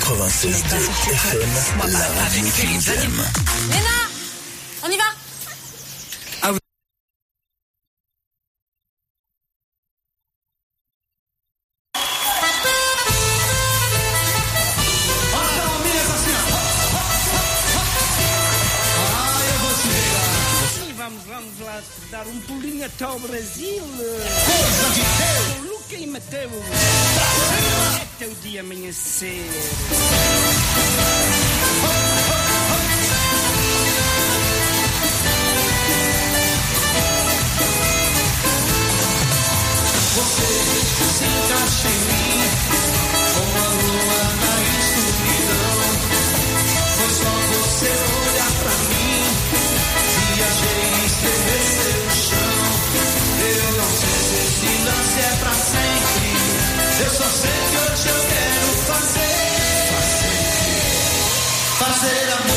96.2 FM, la radio FM. dar, um pulinho até o Brasil. Coisa de Deus! Luca e Mateus. É Até o dia amanhecer. Você se encaixa em mim. fazer amor.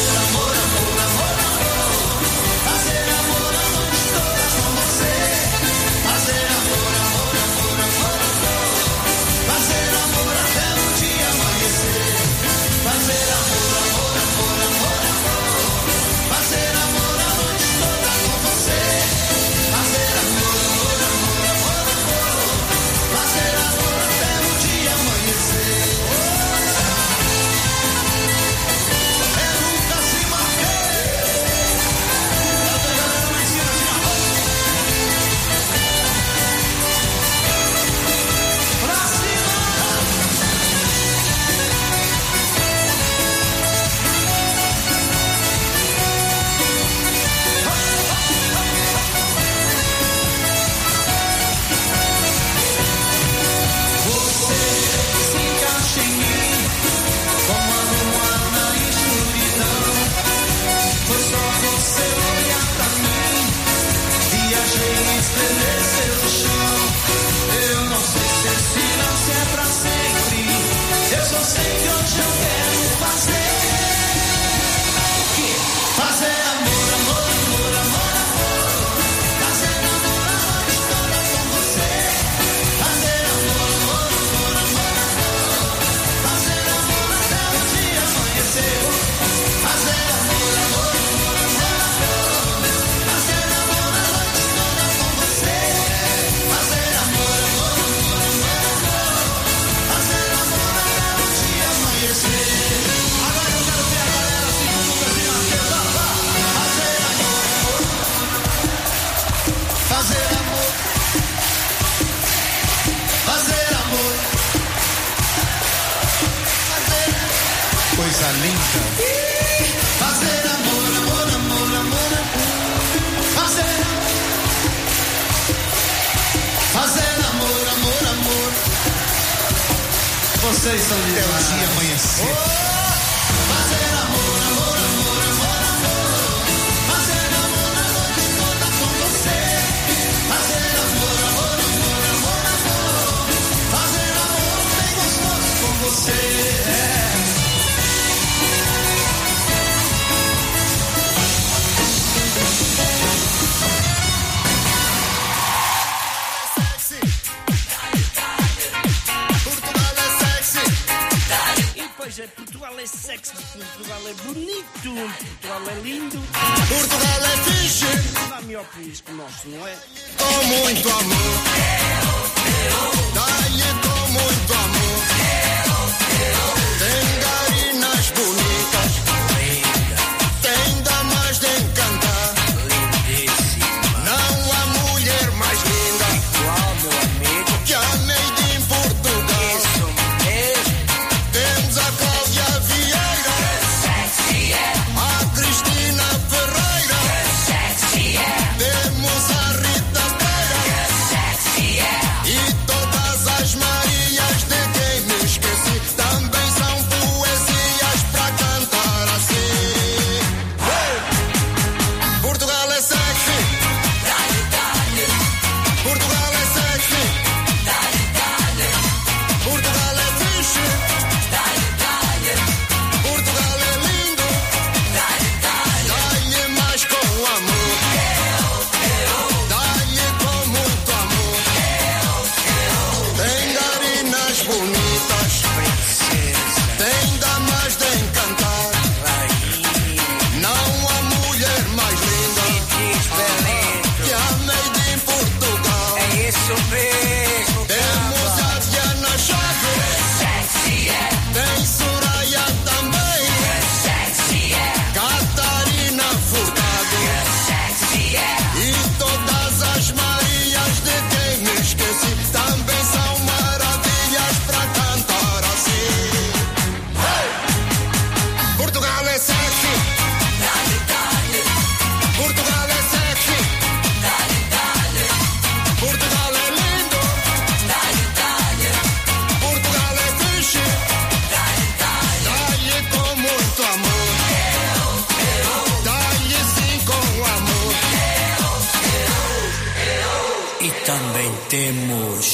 E também temos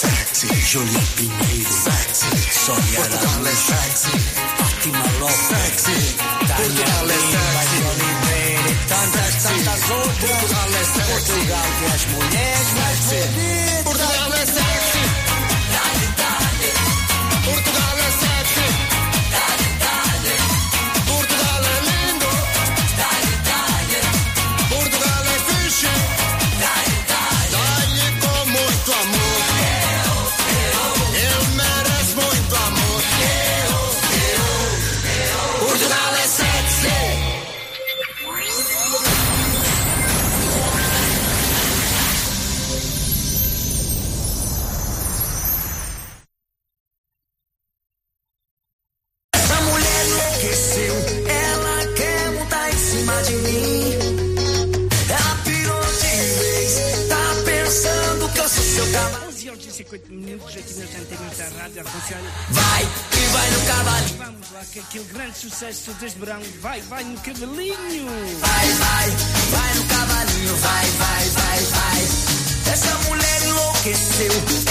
Sexy, Julia Pinheiro, Sexy, Sônia Araújo, Sexy, Fátima Lopes, Sexy, Tânia Lima, Oliveira e tantas, tantas outras. Portugal é sexy. Portugal que as mulheres mais Portugal é sexy. grande sucesso deste verão. Vai, vai no cavalinho! Vai, vai, vai no cavalinho, vai, vai, vai, vai. Essa mulher enlouqueceu.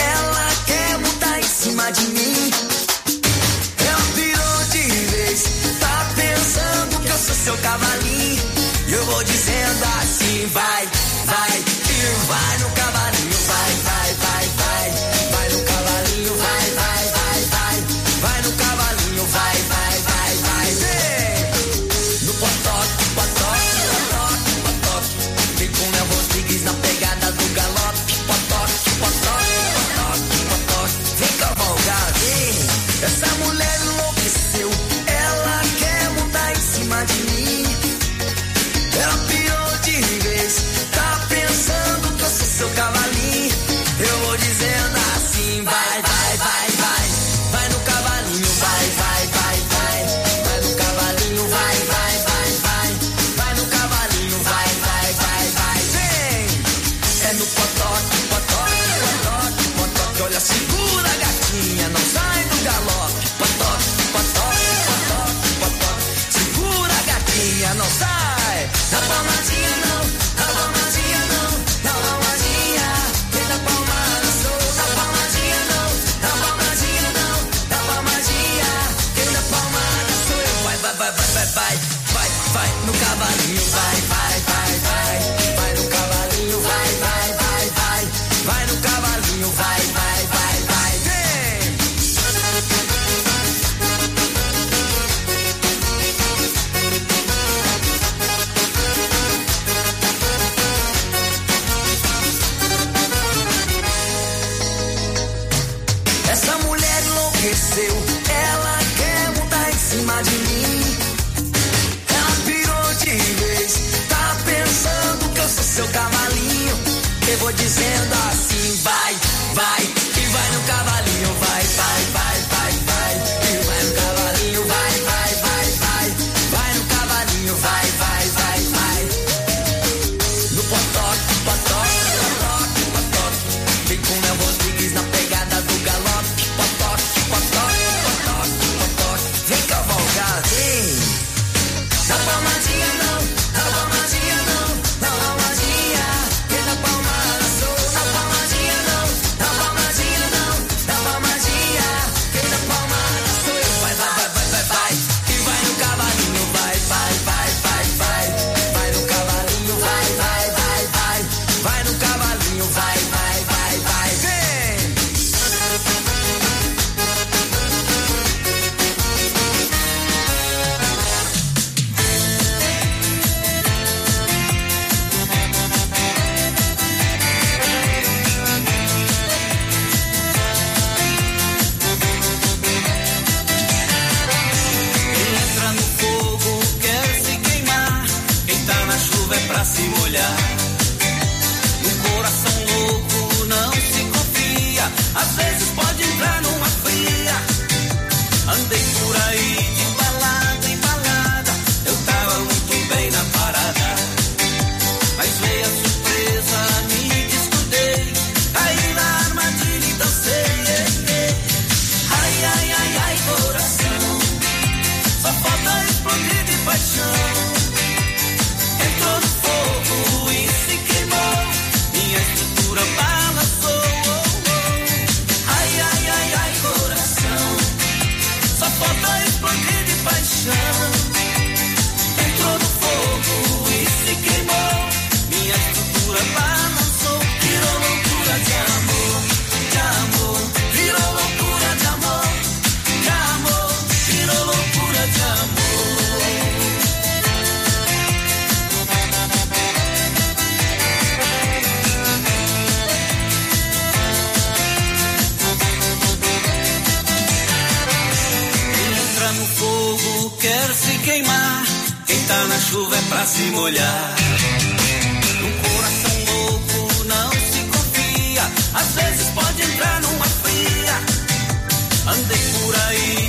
deitar na chuva é pra se molhar. Um coração louco não se confia, às vezes pode entrar numa fria. Andei por aí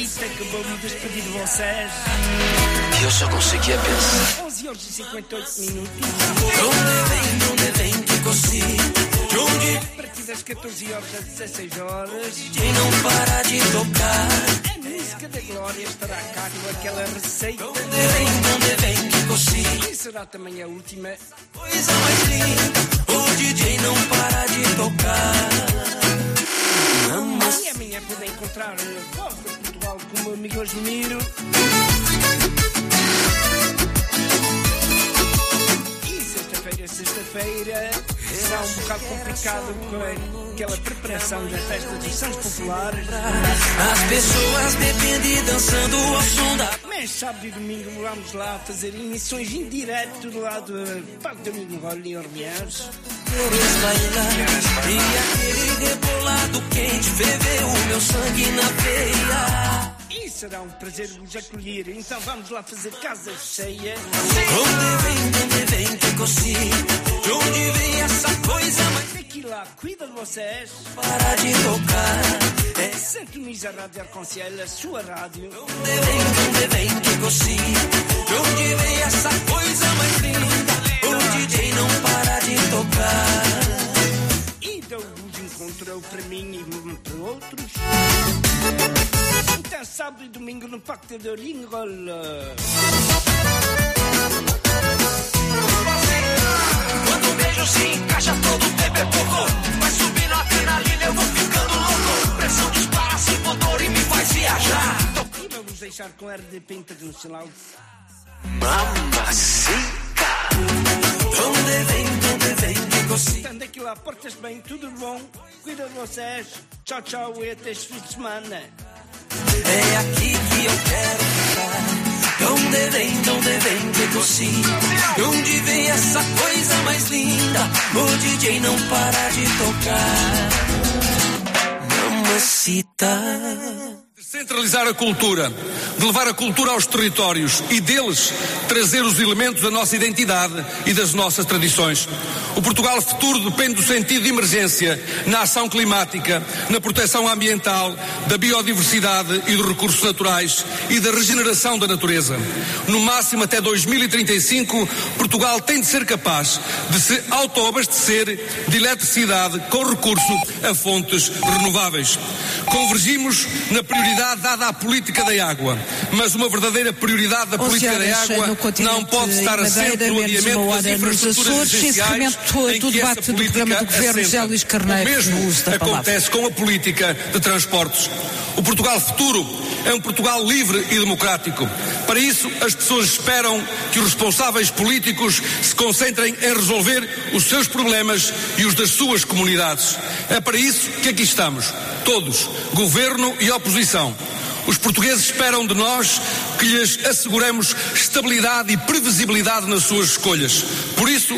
excita, acabou-me despedir de vocês. E eu só conseguia pensar. 11 horas e 58 minutos. Onde vem, onde vem que consigo? De onde? A partir das 14 horas às 16 horas. E não para de tocar. A música da glória estará cá com aquela receita. Onde vem, onde vem que consigo? E será também a última. Coisa mais linda. O DJ não para de tocar. Mas... E amanhã podem encontrar o voz de Portugal com o meu amigo. Sexta-feira, sexta-feira, será um bocado complicado com aquela preparação da festa dos Santos Populares. As pessoas bebendo e dançando ao som da. Mas sábado e domingo vamos lá fazer emissões em direto do lado do Parque Domingo Gole em Orleans. Queres bailar E aquele rebolado quente ferveu o meu sangue na veia E será um prazer vos acolher. Então vamos lá fazer casa cheia. Onde vem, onde vem que consigo De onde vem essa coisa mais Daqui lá, cuida de vocês. Para de tocar É Sintoniza a Rádio Arconciel, a sua rádio. Onde vem, onde vem que consigo De onde vem essa coisa mais linda O DJ não para de tocar E dou-vos encontrou para mim e para outros. Então, sábado e domingo no Pacto de Ringol. Quando um beijo se encaixa todo o tempo é pouco Vai subindo a adrenalina, eu vou ficando louco Pressão dispara sem motor e me faz viajar E vamos deixar com RDP Internacional. Mamacita Onde vem, onde vem Então, daqui lá, portas bem, tudo bom. Cuida de vocês. Tchau, tchau e até este fim de semana. É aqui que eu quero ficar. Onde vem, onde vem que consigo Onde vem essa coisa mais linda? O DJ não para de tocar. Mamacita Centralizar a cultura, de levar a cultura aos territórios e deles trazer os elementos da nossa identidade e das nossas tradições. O Portugal futuro depende do sentido de emergência na ação climática, na proteção ambiental, da biodiversidade e dos recursos naturais e da regeneração da natureza. No máximo até 2035, Portugal tem de ser capaz de se autoabastecer de eletricidade com recurso a fontes renováveis. Convergimos na prioridade dada à política da água, mas uma verdadeira prioridade da 11 política da água não pode estar assente no adiamento das infraestruturas Açores, essenciais em que debate essa do programa do política Governo assenta. José Luís Carneiro, O mesmo acontece com a política de transportes. O Portugal futuro é um Portugal livre e democrático. Para isso, as pessoas esperam que os responsáveis políticos se concentrem em resolver os seus problemas e os das suas comunidades. É para isso que aqui estamos, todos, governo e oposição. Os portugueses esperam de nós que lhes asseguremos estabilidade e previsibilidade nas suas escolhas. Por isso,